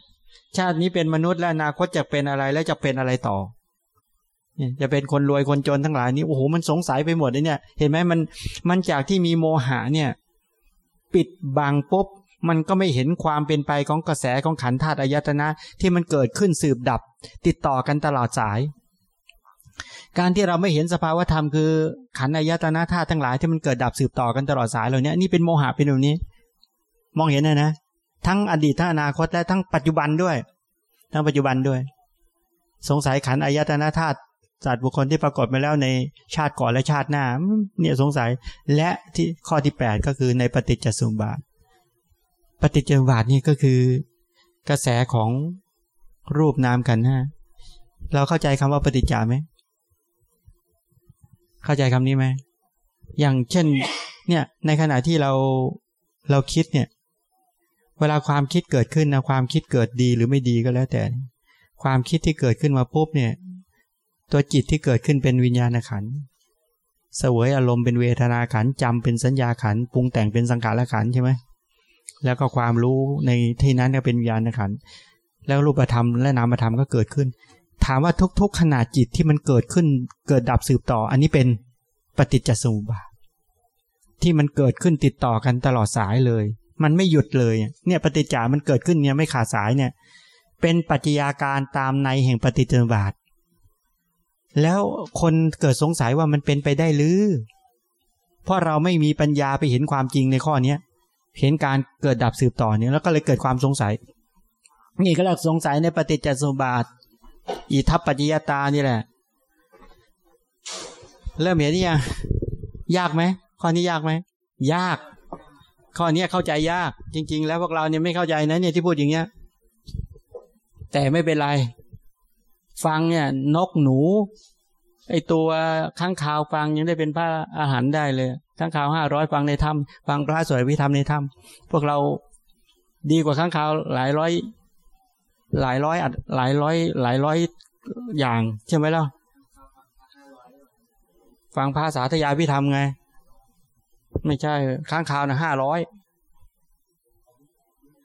ชาตินี้เป็นมนุษย์แล้วอนาคตจะเป็นอะไรแล้วจะเป็นอะไรต่อเนี่ยจะเป็นคนรวยคนจนทั้งหลายนี้โอ้โหมันสงสัยไปหมดเลยเนี่ย เห็นไหมมันมันจากที่มีโมหะเนี่ย ปิดบังปุ๊บมันก็ไม่เห็นความเป็นไปของกระแสของขันธาตุอายตนะ ที่มันเกิดขึ้นสืบดับ ติดต่อกันตลอดสาย การที่เราไม่เห็นสภาวธรรมคือ ขันอายตนะธาตุทั้งหลายที่มันเกิดดับสืบต่อกันตลอดสายเหล่านี้นี่เป็นโมหะเป็นแบบนี้ มองเห็นนะนะ ทั้งอดีตทั้งอนาคตและทั้งปัจจุบันด้วย ทั้งปัจจุบันด้วย สงสัยขันอายตนะธาตุสัตว์บุคคลที่ปรากฏมาแล้วในชาติก่อนและชาติหน้าเนี่ยสงสัยและที่ข้อที่แปดก็คือในปฏิจจสมบาท ปฏิจจสมบาทนี่ก็คือ กระแสของรูปนามกันนะเราเข้าใจคำว่าปฏิจจาไหมเข้าใจคำนี้ไหมอย่างเช่น เนี่ยในขณะที่เราเราคิดเนี่ย เวลาความคิดเกิดขึ้นนะความคิดเกิดดีหรือไม่ดีก็แล้วแต่ ความคิดที่เกิดขึ้นมาปุ๊บเนี่ย ตัวจิตที่เกิดขึ้นเป็นวิญญาณขันเสวยอารมณ์เป็นเวทนาขันจำเป็นสัญญาขันปรุงแต่งเป็นสังขารขันใช่ไหมแล้วก็ความรู้ในที่นั้นก็เป็นวิญญาณขันแล้วรูปธรรมและนามธรรมก็เกิดขึ้น ถามว่าทุกๆขนาดจิตที่มันเกิดขึ้น เกิดดับสืบต่อ อันนี้เป็นปฏิจจสมุปบาทที่มันเกิดขึ้นติดต่อกันตลอดสายเลย มันไม่หยุดเลย เนี่ยปฏิจจามันเกิดขึ้นเนี่ยไม่ขาดสายเนี่ย เป็นปัจจัยาการตามในแห่งปฏิจจบาท แล้วคนเกิดสงสัยว่ามันเป็นไปได้หรือ เพราะเราไม่มีปัญญาไปเห็นความจริงในข้อเนี้ยเห็นการเกิดดับสืบต่อเนี่ยแล้วก็เลยเกิดความสงสัย นี่ก็เรียกสงสัยในปฏิจจสมบาทอีทัพปัจจยตานี่แหละ เริ่มเห็นยังยากไหมข้อนี้ยากไหมยาก ข้อนี้เข้าใจยาก จริง ๆ แล้วพวกเราเนี่ยไม่เข้าใจนะเนี่ยที่พูดอย่างเงี้ย แต่ไม่เป็นไร ฟังเนี่ย นกหนู ไอตัวข้างข่าวฟังยังได้เป็นพระอาหารได้เลยข้างข่าวห้าร้อยฟังในถ้ำฟังพระสวยวิธรรมในถ้ำพวกเราดีกว่าข้างข่าวหลายร้อย หลายร้อยหลายร้อย หลายร้อยอย่างใช่ไหมล่ะฟังภาษาทยาพิธรรมไง ไม่ใช่ค้างคาวนะห้าร้อย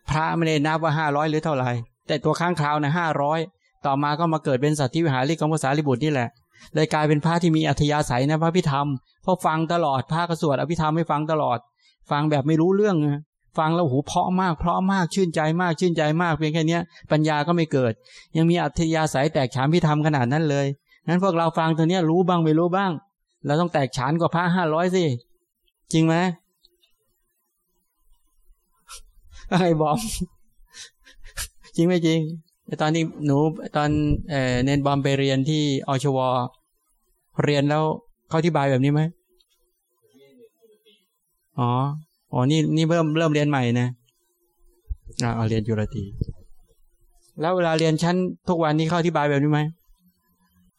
พระไม่ได้นับว่าห้าร้อยหรือเท่าไหร่ แต่ตัวค้างคาวนะห้าร้อยต่อมาก็มาเกิดเป็นสัตว์ที่วิหาริกของภาษาลิบุตรนี่แหละเลยกลายเป็นพระที่มีอัธยาศัยนะพระพิธรรมเพราะฟังตลอดพระกระสวดอภิธรรมให้ฟังตลอด ฟังแบบไม่รู้เรื่อง ฟังแล้วหูเพาะมากเพราะมากชื่นใจมากชื่นใจมากเพียงแค่นี้ปัญญาก็ไม่เกิด ยังมีอัธยาศัยแตกฉานพิธรรมขนาดนั้นเลยนั้นพวกเราฟังตัวเนี้ยรู้บ้างไม่รู้บ้างเราต้องแตกฉานกว่าพระห้าร้อยสิ จริงไหมไอ้บอม จริงไม่จริงตอนนี้หนูตอนเออเนนบอมไปเรียนที่อชวเรียนแล้วเขาอธิบายแบบนี้ไหมอ๋อ อ๋อ นี่นี่เริ่มเริ่มเรียนใหม่นะอ่าเอเรียนจุลตี แล้วเวลาเรียนชั้นทุกวันนี้เข้าอธิบายแบบนี้ไหม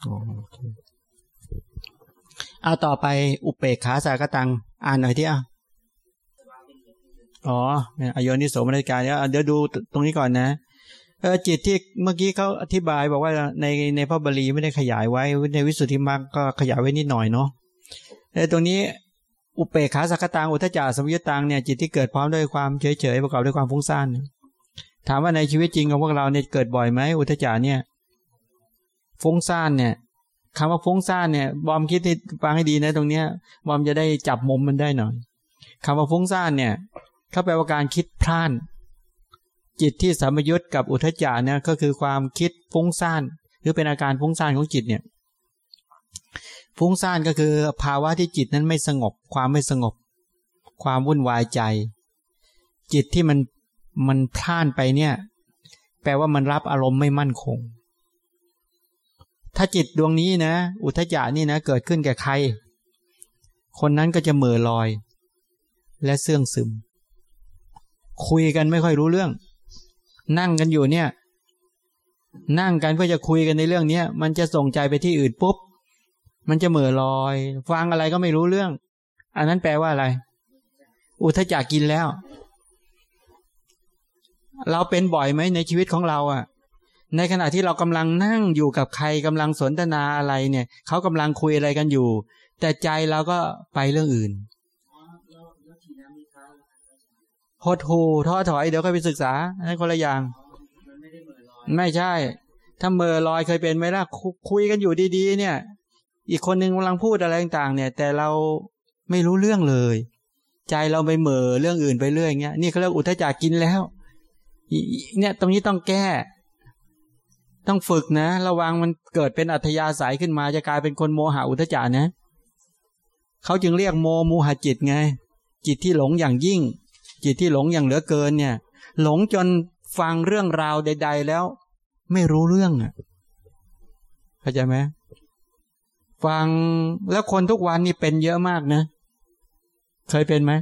อ๋อเคเอาต่อไปอุเปกขาสากตัง อ่านหน่อยที่อะอ๋ออายนิโสมนสิการเดี๋ยวดูตรงนี้ก่อนนะเออจิตที่เมื่อกี้เขาอธิบายบอกว่าในในพระบาลีไม่ได้ขยายไว้ ในวิสุทธิมรรคก็ขยายไว้นิดหน่อยเนาะเออตรงนี้อุเปกขาสักตังอุทจารสมยุตังเนี่ยจิตที่เกิดพร้อมด้วยความเฉยเฉยประกอบด้วยความฟุ้งซ่านถามว่าในชีวิตจริงของพวกเราเนี่ยเกิดบ่อยไหมอุทจารเนี่ยฟุ้งซ่านเนี่ย คำว่าฟุ้งซ่านเนี่ย บอมคิดให้ฟังให้ดีนะ ตรงเนี้ย บอมจะได้จับมุมมันได้หน่อยคำว่าฟุ้งซ่านเนี่ยเขาแปลว่าการคิดพลาน จิตที่สัมยุตกับอุทจารเนี่ยก็คือความคิดฟุ้งซ่านหรือเป็นอาการฟุ้งซ่านของจิตเนี่ย ฟุ้งซ่านก็คือภาวะที่จิตนั้นไม่สงบ ความไม่สงบ ความวุ่นวายใจ จิตที่มันมันพลานไปเนี่ย แปลว่ามันรับอารมณ์ไม่มั่นคง ถ้าจิตดวงนี้นะ อุทจานี่นะ เกิดขึ้นแก่ใคร คนนั้นก็จะเหม่อลอย และเสื่องซึม คุยกันไม่ค่อยรู้เรื่อง นั่งกันอยู่เนี่ย นั่งกันเพื่อจะคุยกันในเรื่องเนี้ยมันจะส่งใจไปที่อื่นปุ๊บ มันจะเหม่อลอย ฟังอะไรก็ไม่รู้เรื่อง อันนั้นแปลว่าอะไร อุทจักกินแล้ว เราเป็นบ่อยไหมในชีวิตของเราอะ่ะ ในขณะที่เรากำลังนั่งอยู่กับใครกำลังสนทนาอะไรเนี่ยเขากำลังคุยอะไรกันอยู่ แต่ใจเราก็ไปเรื่องอื่นหดหูท้อถอยเดี๋ยวค่อยไปศึกษาให้คนละอย่าง ไม่ใช่ ถ้าเมอลอยเคยเป็นไหมล่ะคุยกันอยู่ดีๆ เนี่ย อีกคนนึงกำลังพูดอะไรต่างๆ เนี่ย แต่เราไม่รู้เรื่องเลย ใจเราไปเหม่อเรื่องอื่นไปเรื่อยเงี้ยนี่เขาเรียกอุทจักกินแล้วเนี่ยตรงนี้ต้องแก้ ต้องฝึกนะ ระวังมันเกิดเป็นอัธยาศัยขึ้นมาจะกลายเป็นคนโมหะอุทจานะเขาจึงเรียกโมมูหจิตไง จิตที่หลงอย่างยิ่ง จิตที่หลงอย่างเหลือเกินเนี่ย หลงจนฟังเรื่องราวใด ๆ แล้ว ไม่รู้เรื่องอะเข้าใจไหมฟังแล้วคนทุกวันนี่เป็นเยอะมากนะ เคยเป็นไหม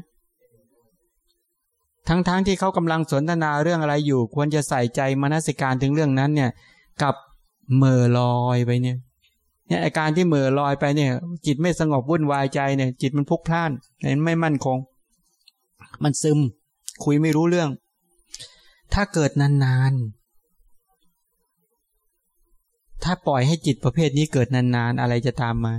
ทั้งๆทที่เขากำลังสนทนาเรื่องอะไรอยู่ ควรจะใส่ใจมนสิการถึงเรื่องนั้นเนี่ย กับเมื่อลอยไปเนี่ยเนี่ยอาการที่เมื่อลอยไปเนี่ย จิตไม่สงบวุ่นวายใจเนี่ย จิตมันพุกพล่านไม่มั่นคง มันซึม คุยไม่รู้เรื่อง ถ้าเกิดนานๆถ้าปล่อยให้จิตประเภทนี้เกิดนานๆอะไรจะตามมา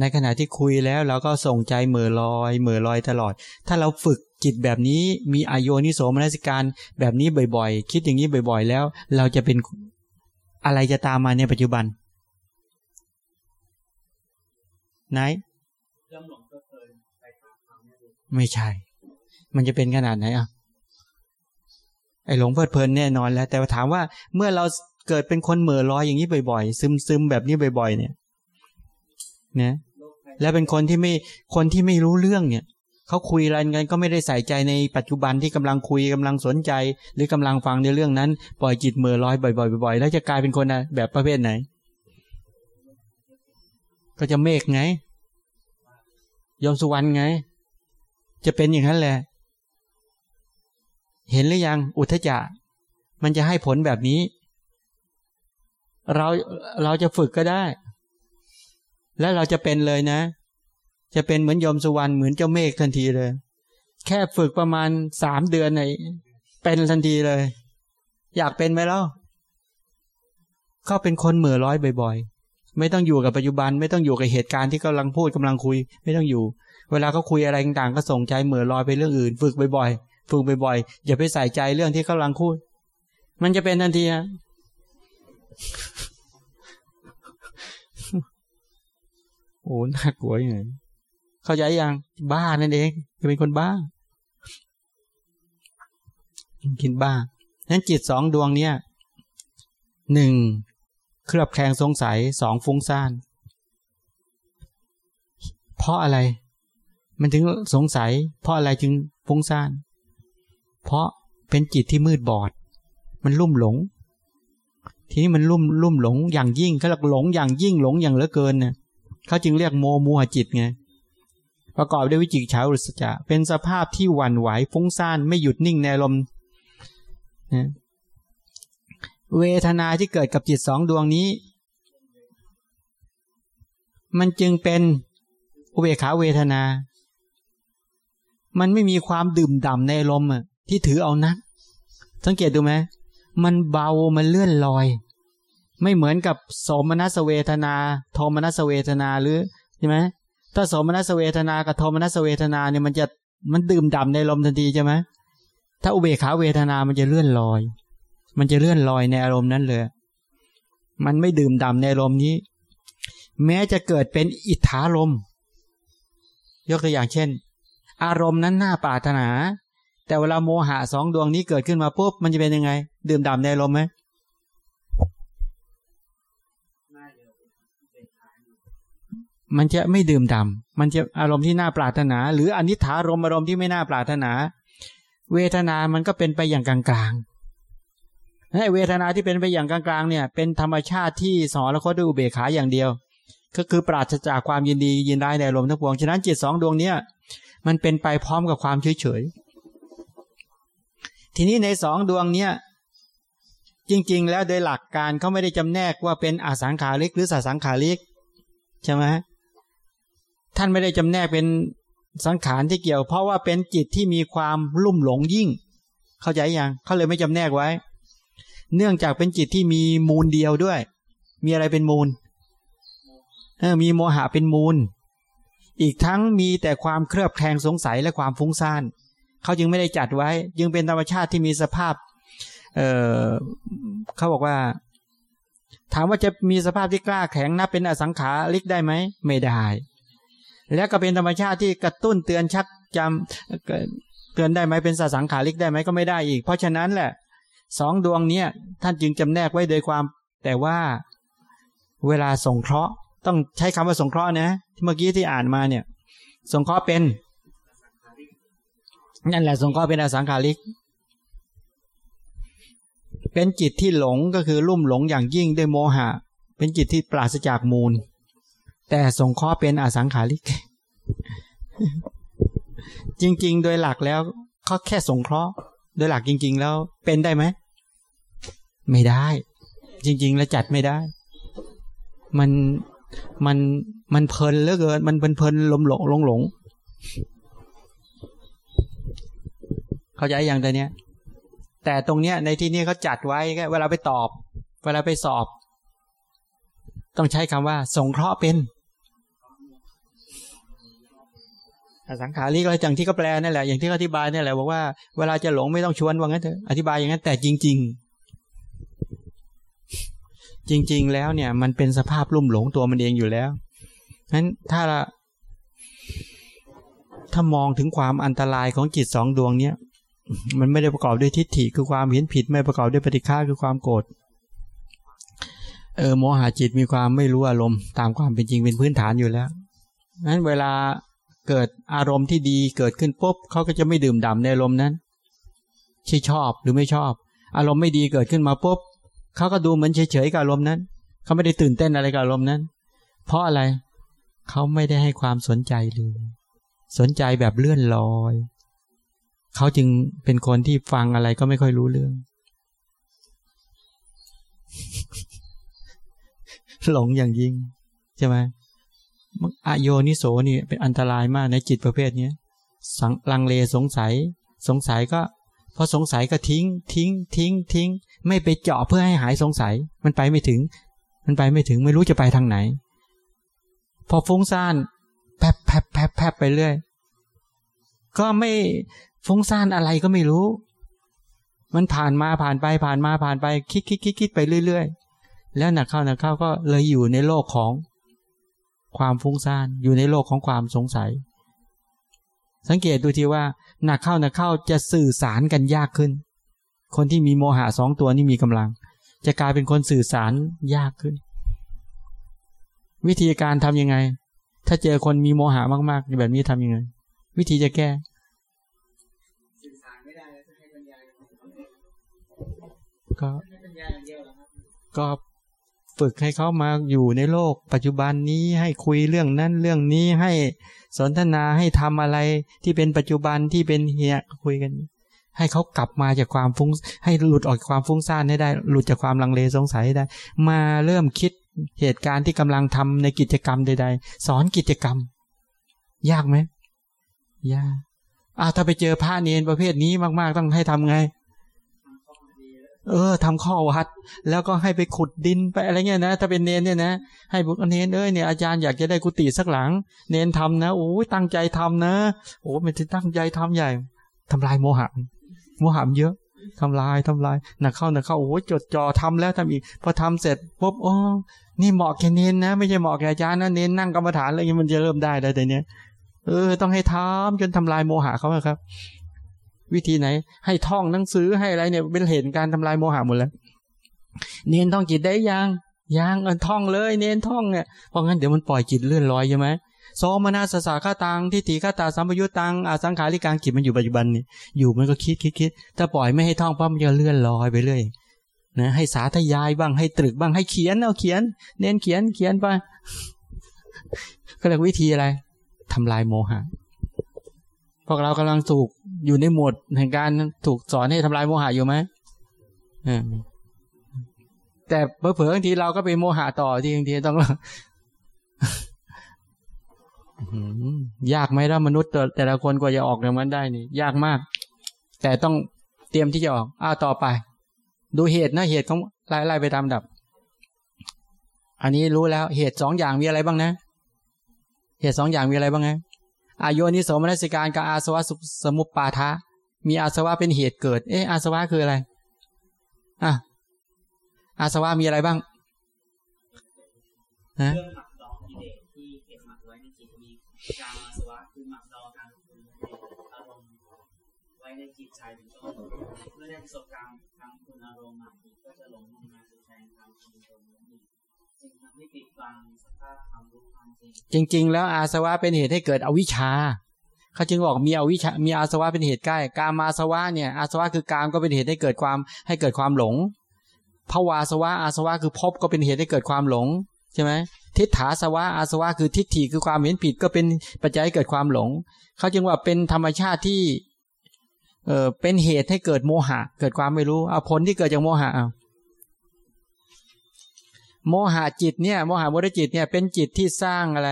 ในขณะที่คุยแล้วเราก็ส่งใจเหม่อลอยเหม่อลอยตลอด ถ้าเราฝึกจิตแบบนี้มีอายโยนิโสมนสิการแบบนี้บ่อยๆ คิดอย่างนี้บ่อย ๆ แล้ว เราจะเป็นอะไรจะตามมาในปัจจุบันไหนไม่ใช่ มันจะเป็นขนาดไหนอะไอ้หลงเพลิดเพลินแน่นอนแล้ว แต่ถามว่าเมื่อเราเกิดเป็นคนเหม่อลอยอย่างนี้บ่อยๆ ซึมซึมแบบนี้บ่อย ๆ เนี่ย นะแล้วเป็นคนที่ไม่คนที่ไม่รู้เรื่องเนี่ยเขาคุยอะไรกันก็ไม่ได้ใส่ใจในปัจจุบันที่กำลังคุยกำลังสนใจ หรือกำลังฟังในเรื่องนั้นปล่อยจิตเหม่อลอยบ่อยๆบ่อยๆแล้วจะกลายเป็นคนนะแบบประเภทไหน ก็จะเมฆไงยมสุวรรณไง จะเป็นอย่างนั้นแหละ เห็นหรือยังอุทจจะมันจะให้ผลแบบนี้ เราเราจะฝึกก็ได้ แล้วเราจะเป็นเลยนะ จะเป็นเหมือนยมสุวรรณเหมือนเจ้าเมฆทันทีเลย แค่ฝึกประมาณสามเดือนไหนเป็นทันทีเลย อยากเป็นไหมล่ะก็เป็นคนเหม่อร้อยบ่อยๆ ไม่ต้องอยู่กับปัจจุบัน ไม่ต้องอยู่กับเหตุการณ์ที่กำลังพูดกำลังคุย ไม่ต้องอยู่ เวลาเขาคุยอะไรต่างๆ ก็ส่งใจเหมือลอยไปเรื่องอื่น ฝึกบ่อยๆ ฝึกบ่อยๆ อย่าไปใส่ใจเรื่องที่เขากำลังพูด มันจะเป็นทันทีฮะ โอ้น่ากลัวอย่างไงเข้าใจยังบ้านั่นเองจะเป็นคนบ้ากินบ้านั้นจิตสองดวงเนี้ยหนึ่งเครือบแคลงสงสัยสองฟุ้งซ่าน เพราะอะไร มันถึงสงสัย เพราะอะไรจึงฟุ้งซ่าน เพราะเป็นจิตที่มืดบอด มันลุ่มหลง ทีนี้มันลุ่มลุ่มหลงอย่างยิ่งเขาเรียกหลงอย่างยิ่งหลงอย่างเหลือเกินเนี่ย เขาจึงเรียกโมมูหจิตไงประกอบด้วยวิจิกฉาอุสจะเป็นสภาพที่หวั่นไหวฟุ้งซ่านไม่หยุดนิ่งในลมนะเวทนาที่เกิดกับจิตสองดวงนี้ มันจึงเป็นอุเบกขาเวทนา มันไม่มีความดื่มด่ำในลมอะที่ถือเอานัก สังเกตดูไหมมันเบามันเลื่อนลอย ไม่เหมือนกับสมนัสเวทนา โทมนัสเวทนาหรือใช่ไหมถ้าสมนัสเวทนากับโทมนัสเวทนาเนี่ยมันจะมันดื่มด่ำในลมทันทีใช่ไหมถ้าอุเบกขาเวทนามันจะเลื่อนลอย มันจะเลื่อนลอยในอารมณ์นั้นเลย มันไม่ดื่มด่ำในอารมณ์นี้ แม้จะเกิดเป็นอิทธารมยกตัวอย่างเช่น อารมณ์นั้นน่าปรารถนา แต่เวลาโมหะสองดวงนี้เกิดขึ้นมาปุ๊บมันจะเป็นยังไง ดื่มด่ำในอารมณ์ไหม มันจะไม่ดื่มด่ำมันจะอารมณ์ที่น่าปรารถนา หรืออนิถารมอารมณ์ที่ไม่น่าปรารถนา เวทนามันก็เป็นไปอย่างกลางๆให้เวทนาที่เป็นไปอย่างกลางๆเนี่ย เป็นธรรมชาติที่สอนและคตด้วยอุเบกขาอย่างเดียว ก็คือปราศจากความยินดียินร้ายในอารมณ์ทั้งปวงฉะนั้นจิตสองดวงเนี้ยมันเป็นไปพร้อมกับความเฉยเฉยทีนี้ในสองดวงเนี้ยจริง ๆ แล้วโดยหลักการเขาไม่ได้จำแนกว่าเป็นอสังขาริกหรือสัสังขาริกใช่ไหม ท่านไม่ได้จำแนกเป็นสังขารที่เกี่ยว เพราะว่าเป็นจิตที่มีความลุ่มหลงยิ่ง เข้าใจยังเขาเลยไม่จำแนกไว้ เนื่องจากเป็นจิตที่มีมูลเดียวด้วย มีอะไรเป็นมูลเออมีโมหะเป็นมูล อีกทั้งมีแต่ความเครือบแคลงสงสัยและความฟุ้งซ่านเขาจึงไม่ได้จัดไว้ จึงเป็นธรรมชาติที่มีสภาพเออเขาบอกว่า ถามว่าจะมีสภาพที่กล้าแข็งนับเป็นอสังขาริกได้ไหมไม่ได้ แล้วก็เป็นธรรมชาติที่กระตุ้นเตือนชักจำเตือนได้ไหมเป็นสสังขาริกได้ไหมก็ไม่ได้อีก เพราะฉะนั้นแหละสองดวงเนี้ยท่านจึงจำแนกไว้โดยความ แต่ว่าเวลาสงเคราะห์ต้องใช้คำว่าสงเคราะห์นะที่เมื่อกี้ที่อ่านมาเนี่ย สงเคราะห์เป็นนั่นแหละสงเคราะห์เป็นอสังขาริก เป็นจิตที่หลงก็คือลุ่มหลงอย่างยิ่งด้วยโมหะ เป็นจิตที่ปราศจากมูล แต่สงเคราะห์เป็นอสังขาริก จริง ๆ โดยหลักแล้วเขาแค่สงเคราะห์ โดยหลักจริง ๆ แล้วเป็นได้ไหม ไม่ได้ จริง ๆ แล้วจัดไม่ได้ มันมันมันเพลินเหลือเกิน มันเพลินลมหลงหลงหลงเข้าใจอย่างตัวเนี้ย แต่ตรงเนี้ยในที่นี้เขาจัดไว้แค่เวลาไปตอบ เวลาไปสอบ ต้องใช้คำว่า สงเคราะห์เป็น สังขาริกอะไรอย่างที่เขาแปลนั่นแหละอย่างที่เขาอธิบายนั่นแหละบอกว่าเวลาจะหลงไม่ต้องชวนว่างั้นเถอะอธิบายอย่างนั้นแต่จริง ๆ จริง ๆ แล้วเนี่ย มันเป็นสภาพลุ่มหลงตัวมันเองอยู่แล้วนั้นถ้าถ้ามองถึงความอันตรายของจิตสองดวงเนี้ยมันไม่ได้ประกอบด้วยทิฏฐิคือความเห็นผิดไม่ประกอบด้วยปฏิฆาคือความโกรธเออโมหะจิตมีความไม่รู้อารมณ์ตามความเป็นจริงเป็นพื้นฐานอยู่แล้วนั้นเวลา เกิดอารมณ์ที่ดีเกิดขึ้นปุ๊บเขาก็จะไม่ดื่มด่ำในอารมณ์นั้นที่ชอบหรือไม่ชอบ อารมณ์ไม่ดีเกิดขึ้นมาปุ๊บเขาก็ดูเหมือนเฉยๆกับอารมณ์นั้นเขาไม่ได้ตื่นเต้นอะไรกับอารมณ์นั้น เพราะอะไรเขาไม่ได้ให้ความสนใจเลยสนใจแบบเลื่อนลอยเขาจึงเป็นคนที่ฟังอะไรก็ไม่ค่อยรู้เรื่องหลงอย่างยิ่งใช่ไหม อโยนิโสนี่เป็นอันตรายมากในจิตประเภทนี้สังลังเลสงสัย สงสัยก็พอสงสัยก็ทิ้ง ทิ้ง ทิ้ง ทิ้ง ไม่ไปเจาะเพื่อให้หายสงสัย มันไปไม่ถึง มันไปไม่ถึงไม่รู้จะไปทางไหน พอฟุ้งซ่านแผบแผบแผบแผบไปเรื่อย ก็ไม่ฟุ้งซ่านอะไรก็ไม่รู้ มันผ่านมาผ่านไปผ่านมาผ่านไป คิดคิดคิดคิดไปเรื่อย ๆ แล้วหนักเข้าหนักเข้าก็เลยอยู่ในโลกของ ความฟุ้งซ่านอยู่ในโลกของความสงสัย สังเกตดูทีว่าหนักเข้าหนักเข้าจะสื่อสารกันยากขึ้น คนที่มีโมหะสองตัวนี่มีกำลัง จะกลายเป็นคนสื่อสารยากขึ้น วิธีการทํำยังไง ถ้าเจอคนมีโมหะมากๆแบบนี้ทํำยังไง วิธีจะแก้ก็ก็ ฝึกให้เขามาอยู่ในโลก ปัจจุบันนี้ให้คุยเรื่องนั้นเรื่องนี้ให้สนทนาให้ทำอะไรที่เป็นปัจจุบันที่เป็นเฮียคุยกัน ให้เขากลับมาจากความฟุ้งให้หลุดออกความฟุ้งซ่านให้ได้ หลุดจากความลังเลสงสัยได้ มาเริ่มคิดเหตุการณ์ที่กำลังทำในกิจกรรมใด ๆ สอนกิจกรรม ยากไหมยากอ้าวถ้าไปเจอผ้าเนียนประเภทนี้มาก ๆ ต้องให้ทำไง เออทำข้อวัด แล้วก็ให้ไปขุดดินไปอะไรเงี้ยนะ ถ้าเป็นเนนเนี่ยนะ ให้บุกเนนเอ้ยเนี่ยอาจารย์อยากจะได้กุฏิสักหลัง เนนทำนะโอ้ยตั้งใจทำนะ โอ้ไม่ถึงตั้งใจทำใหญ่ทำลายโมหะโมหะเยอะทำลายทำลายหนักเข้าหนักเข้าโอ้ยจดจ่อทำแล้วทำอีก พอทำเสร็จปุ๊บอ๋อนี่เหมาะแค่เนนนะ ไม่ใช่เหมาะแก่อาจารย์นะเนนนั่งกรรมฐานอะไรเงี้ยมันจะเริ่มได้แล้วแต่เนี้ยเออ ต้องให้ทำจนทำลายโมหะเขาครับ วิธีไหน ให้ท่องหนังสือให้อะไรเนี่ยเป็นเหตุการทำลายโมหะหมดแล้ว เน้นท่องจิตได้ยังยังเออท่องเลย เน้นท่องเนี่ยเพราะงั้นเดี๋ยวมันปล่อยจิตเลื่อนลอยใช่ไหมโสมนาสสาขาตังทิฏฐิขาตาสัมปยุตตังอาสังขาริการจิตมันอยู่ปัจจุบันนี่อยู่มันก็คิดคิดคิดถ้าปล่อยไม่ให้ท่องปั๊บมันจะเลื่อนลอยไปเรื่อยนะให้สาธยายบ้างให้ตรึกบ้างให้เขียนเอาเขียน เน้นเขียนเขียนไปก็เรียกวิธีอะไรทำลายโมหะพวกเรากำลังถูก อยู่ในโหมดแห่งการถูกสอนให้ทำลายโมหะอยู่ไหมแต่เผลอๆบางทีเราก็เป็นโมหะต่อที่บางทีต้องยากไหมถ้ามนุษย์แต่ละคนกว่าจะออกจากมันได้นี่ ยากมาก แต่ต้องเตรียมที่จะออกอ้าต่อไป ดูเหตุนะเหตุของไล่ไล่ไปตามดับ อันนี้รู้แล้ว เหตุสองอย่างมีอะไรบ้างนะ เหตุสองอย่างมีอะไรบ้างไง อายุนิสมนัสิการกับอาสวะสมุปปาทะ มีอาสวะเป็นเหตุเกิด เอ๊ะอาสวะคืออะไรอะอาสวะมีอะไรบ้างฮะเมื่อได้ประสบการณ์ทางคุณอารมณ์ก็จะหลงลงมาแทนทางคุณอารมณ์จึงทำให้ปิดบัง จริง ๆ แล้วอาสวะเป็นเหตุให้เกิดอวิชชาเขาจึงบอกมีอวิชามีอาสวะเป็นเหตุใกล้ การมาสวะเนี่ยอาสวะคือการก็เป็นเหตุให้เกิดความให้เกิดความหลงภาวาสวะอาสวะคือพบก็เป็นเหตุให้เกิดความหลงใช่ไหมทิฏฐาสวะอาสวะคือทิฏฐิคือความเห็นผิดก็เป็นปัจจัยให้เกิดความหลงเขาจึงว่าเป็นธรรมชาติที่เออเป็นเหตุให้เกิดโมหะ เกิดความไม่รู้เอาผลที่เกิดจากโมหะเอา โมหะจิตเนี่ยโมหะวรจิตเนี่ยเป็นจิตที่สร้างอะไร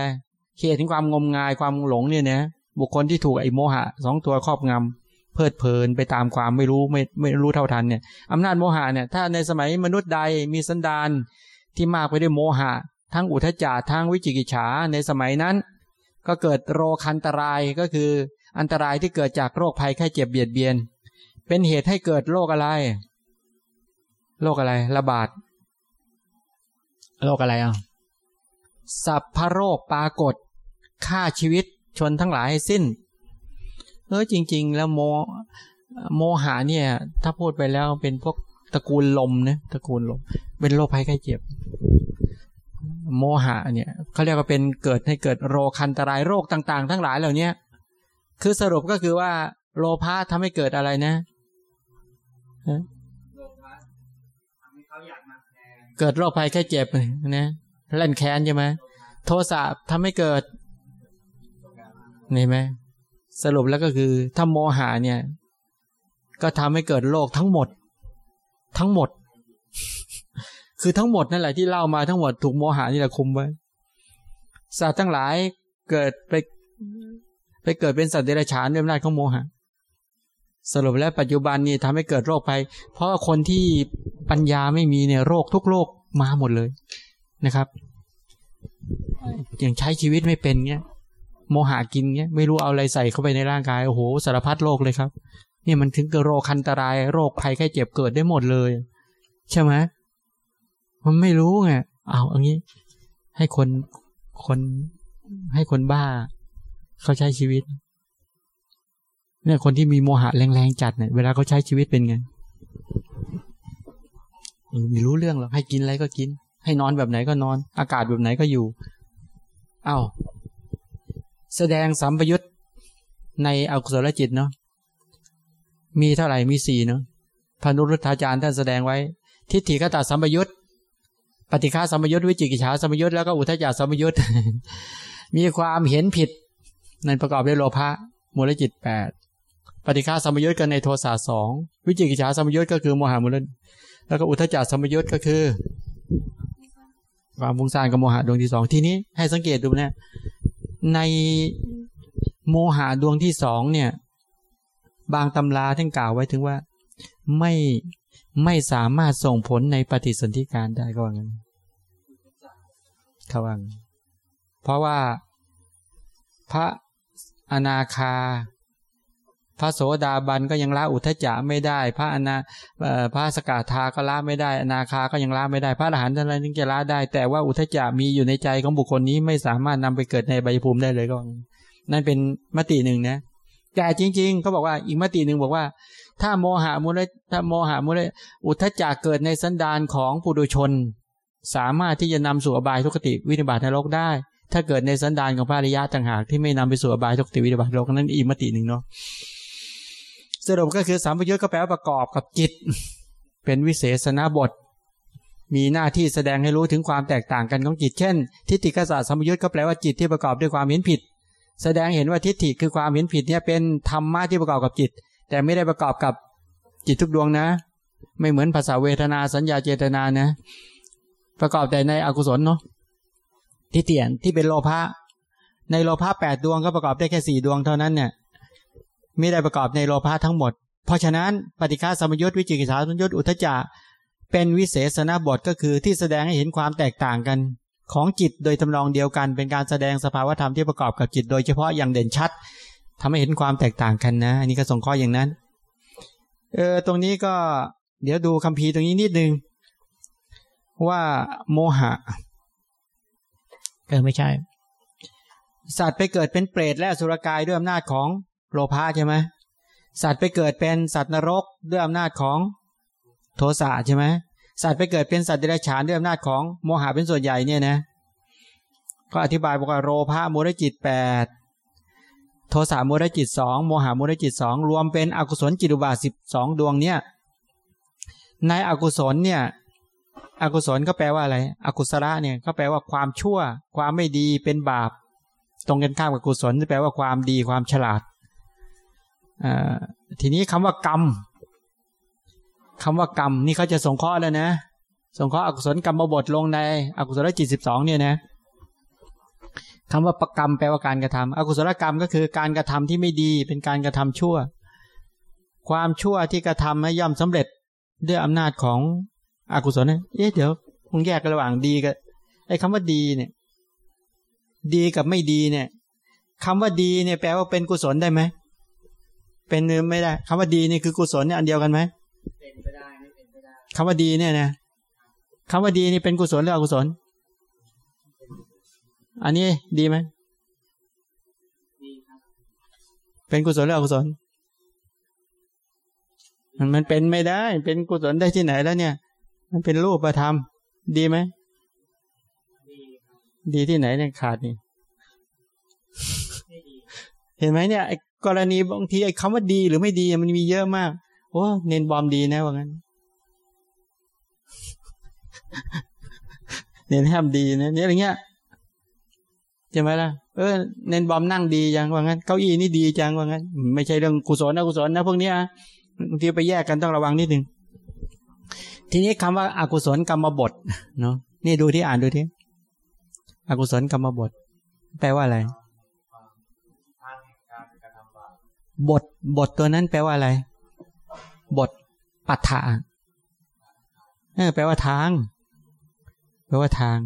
เหตุถึงความงมงายความหลงเนี่ยนะบุคคลที่ถูกไอ้โมหะสองตัวครอบงำเพลิดเพลินไปตามความไม่รู้ไม่ไม่รู้เท่าทันเนี่ยอำนาจโมหะเนี่ยถ้าในสมัยมนุษย์ใดมีสันดานที่มากไปด้วยโมหะ ทั้งอุทจารทั้งวิจิกิจฉาในสมัยนั้น ก็เกิดโรคันตรายก็คืออันตรายที่เกิดจากโรคภัยแค่เจ็บเบียดเบียน เป็นเหตุให้เกิดโรคอะไรโรคอะไร ระบาด โรคอะไรอะสัพพโรคปรากฏฆ่าชีวิตชนทั้งหลายให้สิ้นเออจริง ๆ แล้วโมโมหาเนี่ย ถ้าพูดไปแล้วเป็นพวกตระกูลลมนะตระกูลลม เป็นโรคภัยไข้เจ็บ โมหะเนี่ยเขาเรียกว่าเป็นเกิดให้เกิดโรคันตรายโรคต่าง ๆ ทั้งหลายเหล่านี้คือสรุปก็คือว่า โลภะทำให้เกิดอะไรนะ เกิดโรคภัยแค่เจ็บนะเล่นแค้นใช่ไหมโทสะทำให้เกิดนี่ไหมสรุปแล้วก็คือถ้าโมหะเนี่ย ก็ทำให้เกิดโรคทั้งหมด ทั้งหมด คือทั้งหมดนั่นแหละที่เล่ามาทั้งหมดถูกโมหะนี่แหละคุมไว้สัตว์ทั้งหลายเกิดไป ไปเกิดเป็นสัตว์เดรัจฉานด้วยอำนาจของโมหะ สรุปแล้วปัจจุบันนี่ทำให้เกิดโรคไป เพราะคนที่ปัญญาไม่มีเนี่ยโรคทุกโรคมาหมดเลยนะครับ อย่างใช้ชีวิตไม่เป็นเงี้ย โมหะกินเงี้ยไม่รู้เอาอะไรใส่เข้าไปในร่างกายโอ้โหสารพัดโรคเลยครับ เนี่ยมันถึงเกิดโรคคันตราย โรคภัยไข้เจ็บเกิดได้หมดเลย ใช่ไหมมันไม่รู้ไงเอาอย่างนี้ ให้คนคนให้คนบ้า เขาใช้ชีวิต เนี่ยคนที่มีโมหะแรงๆจัดเนี่ยเวลาเขาใช้ชีวิตเป็นไงไม่รู้เรื่องหรอกให้กินอะไรก็กิน ให้นอนแบบไหนก็นอน อากาศแบบไหนก็อยู่เอา้าแสดงสัมปยุตในอกุศลจิตเนาะมีเท่าไหร่มีสี่เนาะพานุรุทธาจารย์ท่านแสดงไว้ ทิฏฐิกตาสัมปยุตปฏิฆาสัมปยุทธวิจิกิจฉาสัมปยุทธแล้วก็อุทจารสมปยุทธมีความเห็นผิดนั่นประกอบด้วยโลภะมูลจิตแปด ปฏิฆาสมยุทธกันในโทสะสองวิจิกิจฉาสมยุทธก็คือโมหะมูลแล้วก็อุทจารสมยุทธก็คือ ความฟุ้งซ่านกับโมหะดวงที่สองทีนี้ให้สังเกตดูนะในโมหะดวงที่สองเนี่ย บางตำราท่านกล่าวไว้ถึงว่าไม่ไม่สามารถส่งผลในปฏิสนธิการได้ก็ว่างั้นเขาว่าเพราะว่าพระอนาคา พระโสดาบันก็ยังละอุทจจะไม่ได้ พระอนาพระสกาธาก็ละไม่ได้ อนาคาก็ยังละไม่ได้ พระอรหันต์ท่านนั้นถึงจะละได้ แต่ว่าอุทจจะมีอยู่ในใจของบุคคลนี้ไม่สามารถนำไปเกิดในใบภูมิได้เลยก็นั่นเป็นมติหนึ่งนะแต่จริงๆเขาบอกว่าอีกมติหนึ่งบอกว่า ถ้าโมหะมูลถ้าโมหะมูลอุทจจะเกิดในสันดานของปุถุชน สามารถที่จะนำสู่อบายทุกติวินิบาตนรกได้ ถ้าเกิดในสันดานของพระอริยะต่างหากที่ไม่นำไปสู่อบายทุกติวิบัติโลกนั้นอีมติหนึ่งเนาะ สรุปก็คือสามประยุทธ์ก็แปลว่าประกอบกับจิต เป็นวิเศษณบท มีหน้าที่แสดงให้รู้ถึงความแตกต่างกันของจิต เช่น ทิฏฐิกษาสมยุทธ์ก็แปลว่าจิตที่ประกอบด้วยความเห็นผิด แสดงเห็นว่าทิฏฐิคือความเห็นผิดเนี่ยเป็นธรรมะที่ประกอบกับจิต แต่ไม่ได้ประกอบกับจิตทุกดวงนะ ไม่เหมือนภาษาเวทนาสัญญาเจตนานะ ประกอบแต่ในอกุศลเนาะที่เตียนที่เป็นโลภะในโลภะแปดดวงก็ประกอบได้แค่สี่ดวงเท่านั้นเนี่ย ไม่ได้ประกอบในโลภะทั้งหมด เพราะฉะนั้นปฏิฆาสมยุทธวิจิกิจฉาสมยุทธอุทจจะเป็นวิเศษณบทก็คือที่แสดงให้เห็นความแตกต่างกัน ของจิตโดยทำนองเดียวกัน เป็นการแสดงสภาวธรรมที่ประกอบกับจิต โดยเฉพาะอย่างเด่นชัดทำให้เห็นความแตกต่างกันนะ อันนี้ก็ส่งข้ออย่างนั้น เออตรงนี้ก็เดี๋ยวดูคัมภีร์ตรงนี้นิดนึง ว่าโมหะเออไม่ใช่ สัตว์ไปเกิดเป็นเปรตและสุรกายด้วยอำนาจของ โลภะใช่ไหมสัตว์ไปเกิดเป็นสัตว์นรกด้วยอำนาจของโทสะใช่ไหมสัตว์ไปเกิดเป็นสัตว์เดรัจฉานด้วยอำนาจของโมหะเป็นส่วนใหญ่เนี่ยนะก็อธิบายบอกว่าโลภะโมรจิตแปดโทสะโมรจิตสองโมหะโมรจิตสองรวมเป็นอกุศลจิตุบาสิบสองดวงเนี่ยในอกุศลเนี่ยอกุศลก็แปลว่าอะไร อกุศลเนี่ยก็แปลว่าความชั่ว ความไม่ดีเป็นบาป ตรงกันข้ามกับกุศลที่แปลว่าความดีความฉลาด ทีนี้คำว่ากรรมคำว่ากรรมนี่เขาจะส่งข้อแล้วนะส่งข้ออกุศลกรรมบทลงในอกุศลจิตสิบสองเนี่ยนะคำว่าประกรรมแปลว่าการกระทำอกุศลกรรมก็คือการกระทำที่ไม่ดีเป็นการกระทำชั่ว ความชั่วที่กระทำให้ย่อมสำเร็จด้วยอำนาจของอกุศลเนี่ยเอ๊ะเดี๋ยวคงแยกกันระหว่างดีกับไอ้คาว่าดีเนี่ย ดีกับไม่ดีเนี่ยคำว่าดีเนี่ยแปลว่าเป็นกุศลได้ไหม เป็นไม่ได้คำว่าดีนี่คือกุศลเนี่ยอันเดียวกันไหมเป็นไปได้ไม่เป็นไปได้คำว่าดีเนี่ยนะคำว่าดีนี่เป็นกุศลหรืออกุศล อันนี้ดีไหมดีครับเป็นกุศลหรืออกุศลมันมันเป็นไม่ได้ เป็นกุศลได้ที่ไหนแล้วเนี่ย มันเป็นรูปประธรรม ดีไหม ดีที่ไหนเนี่ยขาดนี่ เห็นไหมเนี่ยไอ้ กรณีบางทีไอ้คำว่าดีหรือไม่ดีมันมีเยอะมาก โอ้เนนบอมดีนะว่างั้น เนนแฮมดีนะเนี่ยอะไรเงี้ยใช่ไหมล่ะเออเนนบอมนั่งดีจังว่างั้นเก้าอี้นี่ดีจังว่างั้น ไม่ใช่เรื่องกุศลนะกุศลนะพวกนี้บางทีไปแยกกันต้องระวังนิดนึงทีนี้คำว่าอากุศลกรรมบทเนาะนี่ดูที่อ่านดูที่อกุศลกรรมบท แปลว่าอะไร บทบทตัวนั้นแปลว่าอะไร บทปัฏฐาเออแปลว่าทาง แปลว่าทาง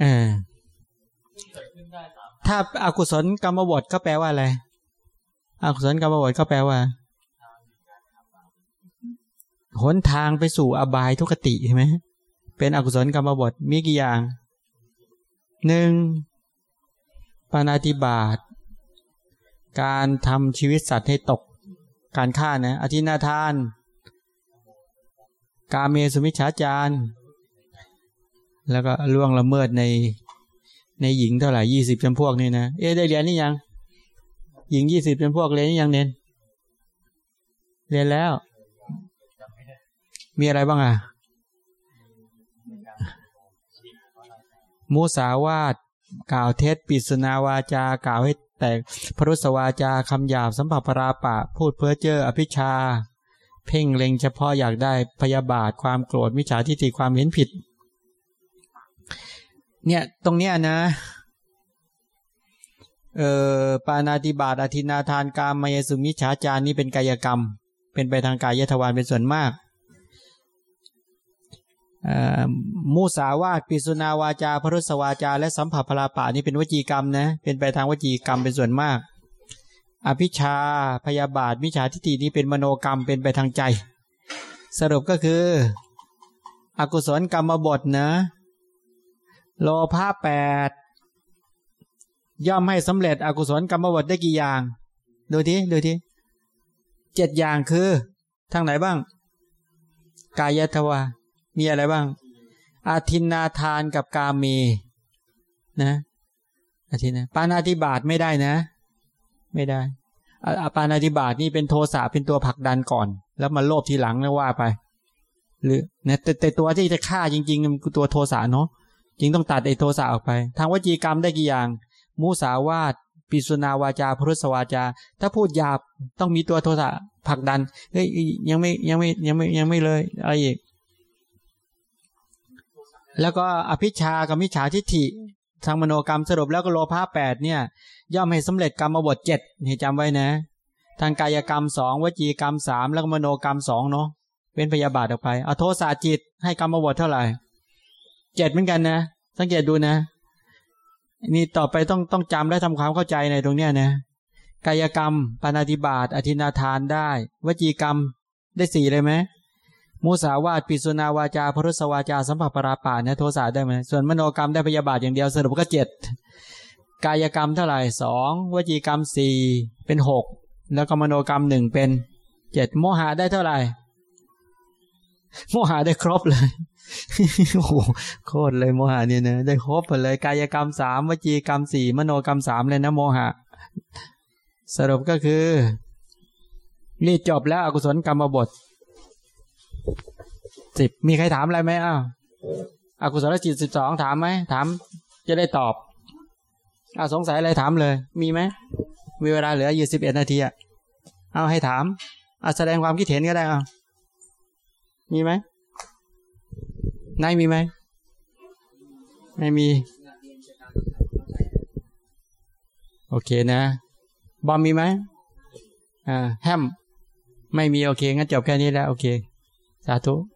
เออถ้าอากุศลกรรมบทก็แปลว่าอะไรอากุศลกรรมบทก็แปลว่าหนทางไปสู่อบายทุกติใช่ไหมเป็นอกุศลกรรมบทมีกี่อย่างหนึ่ง ปานาติบาต การทำชีวิตสัตว์ให้ตก การฆ่านะ อธินาทาน กาเมสุมิชฌาจารแล้วก็ล่วงละเมิดในในหญิงเท่าไหร่ยี่สิบจำพวกนี่นะ เอ๊ได้เรียนนี่ยัง หญิงยี่สิบจำพวกเรียนนี่ยังเน้นเรียนแล้ว มีอะไรบ้างอะมุสาวาท กล่าวเท็จปิสนาวาจากล่าวให้แตกพรุสวาจาคำหยาบสัมผัสปราปะ พูดเพ้อเจ้ออภิชา เพ่งเล็งเฉพาะอยากได้พยาบาทความโกรธมิจฉาทิฏฐิความเห็นผิด เนี่ยตรงเนี้ยนะเอ่อปานาติบาตอธินาทานกามมยสุมิจฉาจารนี่เป็นกายกรรม เป็นไปทางกายทวารเป็นส่วนมาก มูสาวาตปิสุนาวาจาพรุสวาจา และสัมผัสพลาปะนี่เป็นวจีกรรมนะ เป็นไปทางวจีกรรมเป็นส่วนมาก อภิชาพยาบาทมิจฉาทิฏฐินี้เป็นมโนกรรมเป็นไปทางใจ สรุปก็คือ อกุศลกรรมบทนะ โลภะแปดย่อมให้สำเร็จอกุศลกรรมบทได้กี่อย่าง ดูทีดูทีเจ็ดอย่างคือ ทางไหนบ้าง กายทวา มีอะไรบ้าง อาทินนาทานกับกาเมนะอาทินนะปานาธิบาตไม่ได้นะ ไม่ได้อาปานาธิบาตนี่เป็นโทสะเป็นตัวผลักดันก่อน แล้วมาโลภทีหลังแล้วว่าไป หรือนะแต่แต่ตัวที่จะฆ่าจริงๆคือตัวโทสะเนาะจริงต้องตัดไอ้โทสะออกไป ทางวจีกรรมได้กี่อย่าง มุสาวาตปิสุนาวาจาพรุสวาจา ถ้าพูดหยาบต้องมีตัวโทสะผลักดันเฮ้ยยังไม่ยังไม่ยังไม่ยังไม่เลยอะไรอีก แล้วก็อภิชากับมิจฉาทิฏฐิทางมโนกรรมสรุปแล้วก็โลภะแปดเนี่ย ย่อมให้สำเร็จกรรมบทเจ็ดให้จำไว้นะ ทางกายกรรมสองวจีกรรมสามแล้วก็มโนกรรมสองเนาะเป็นพยาบาทออกไปเอาโทสะจิตให้กรรมบทเท่าไหร่เจ็ดเหมือนกันนะ สังเกตดูนะ นี่ต่อไปต้องต้องจำและทำความเข้าใจในตรงเนี้ยนะกายกรรมปานาติบาตอธินาทานได้ วจีกรรมได้สี่เลยไหม มุสาวาตปิสุนาวาจาพรุสวาจาสัมผัสปราปาเนี่ยโทสะได้ไหมส่วนมโนกรรมได้พยาบาทอย่างเดียวสรุปก็เจ็ดกายกรรมเท่าไหร่สองวจีกรรมสี่เป็นหกแล้วก็มโนกรรมหนึ่งเป็นเจ็ดโมหะได้เท่าไหร่โมหะได้ครบเลยโอ้โหโคตรเลยโมหะเนี่ยนะได้ครบหมดเลยกายกรรมสามวจีกรรมสี่มโนกรรมสามเลยนะโมหะ สรุปก็คือนี่จบแล้วอกุศลกรรมบท สิบมีใครถามอะไรไหมอ้าวอากุศลจิตสิบสองถามไหมถาม จะได้ตอบอ้าวสงสัยอะไรถามเลย มีไหมมีเวลาเหลืออยู่สิบเอ็ดนาทีอะเอาให้ถามอาแสดงความคิดเห็นก็ได้อะมีไหมนายมีไหม ไม่มี โอเคนะ บอมมีไหมอ่าแฮม ไม่มีโอเค งั้นจบแค่นี้แล้ว โอเค สาธุ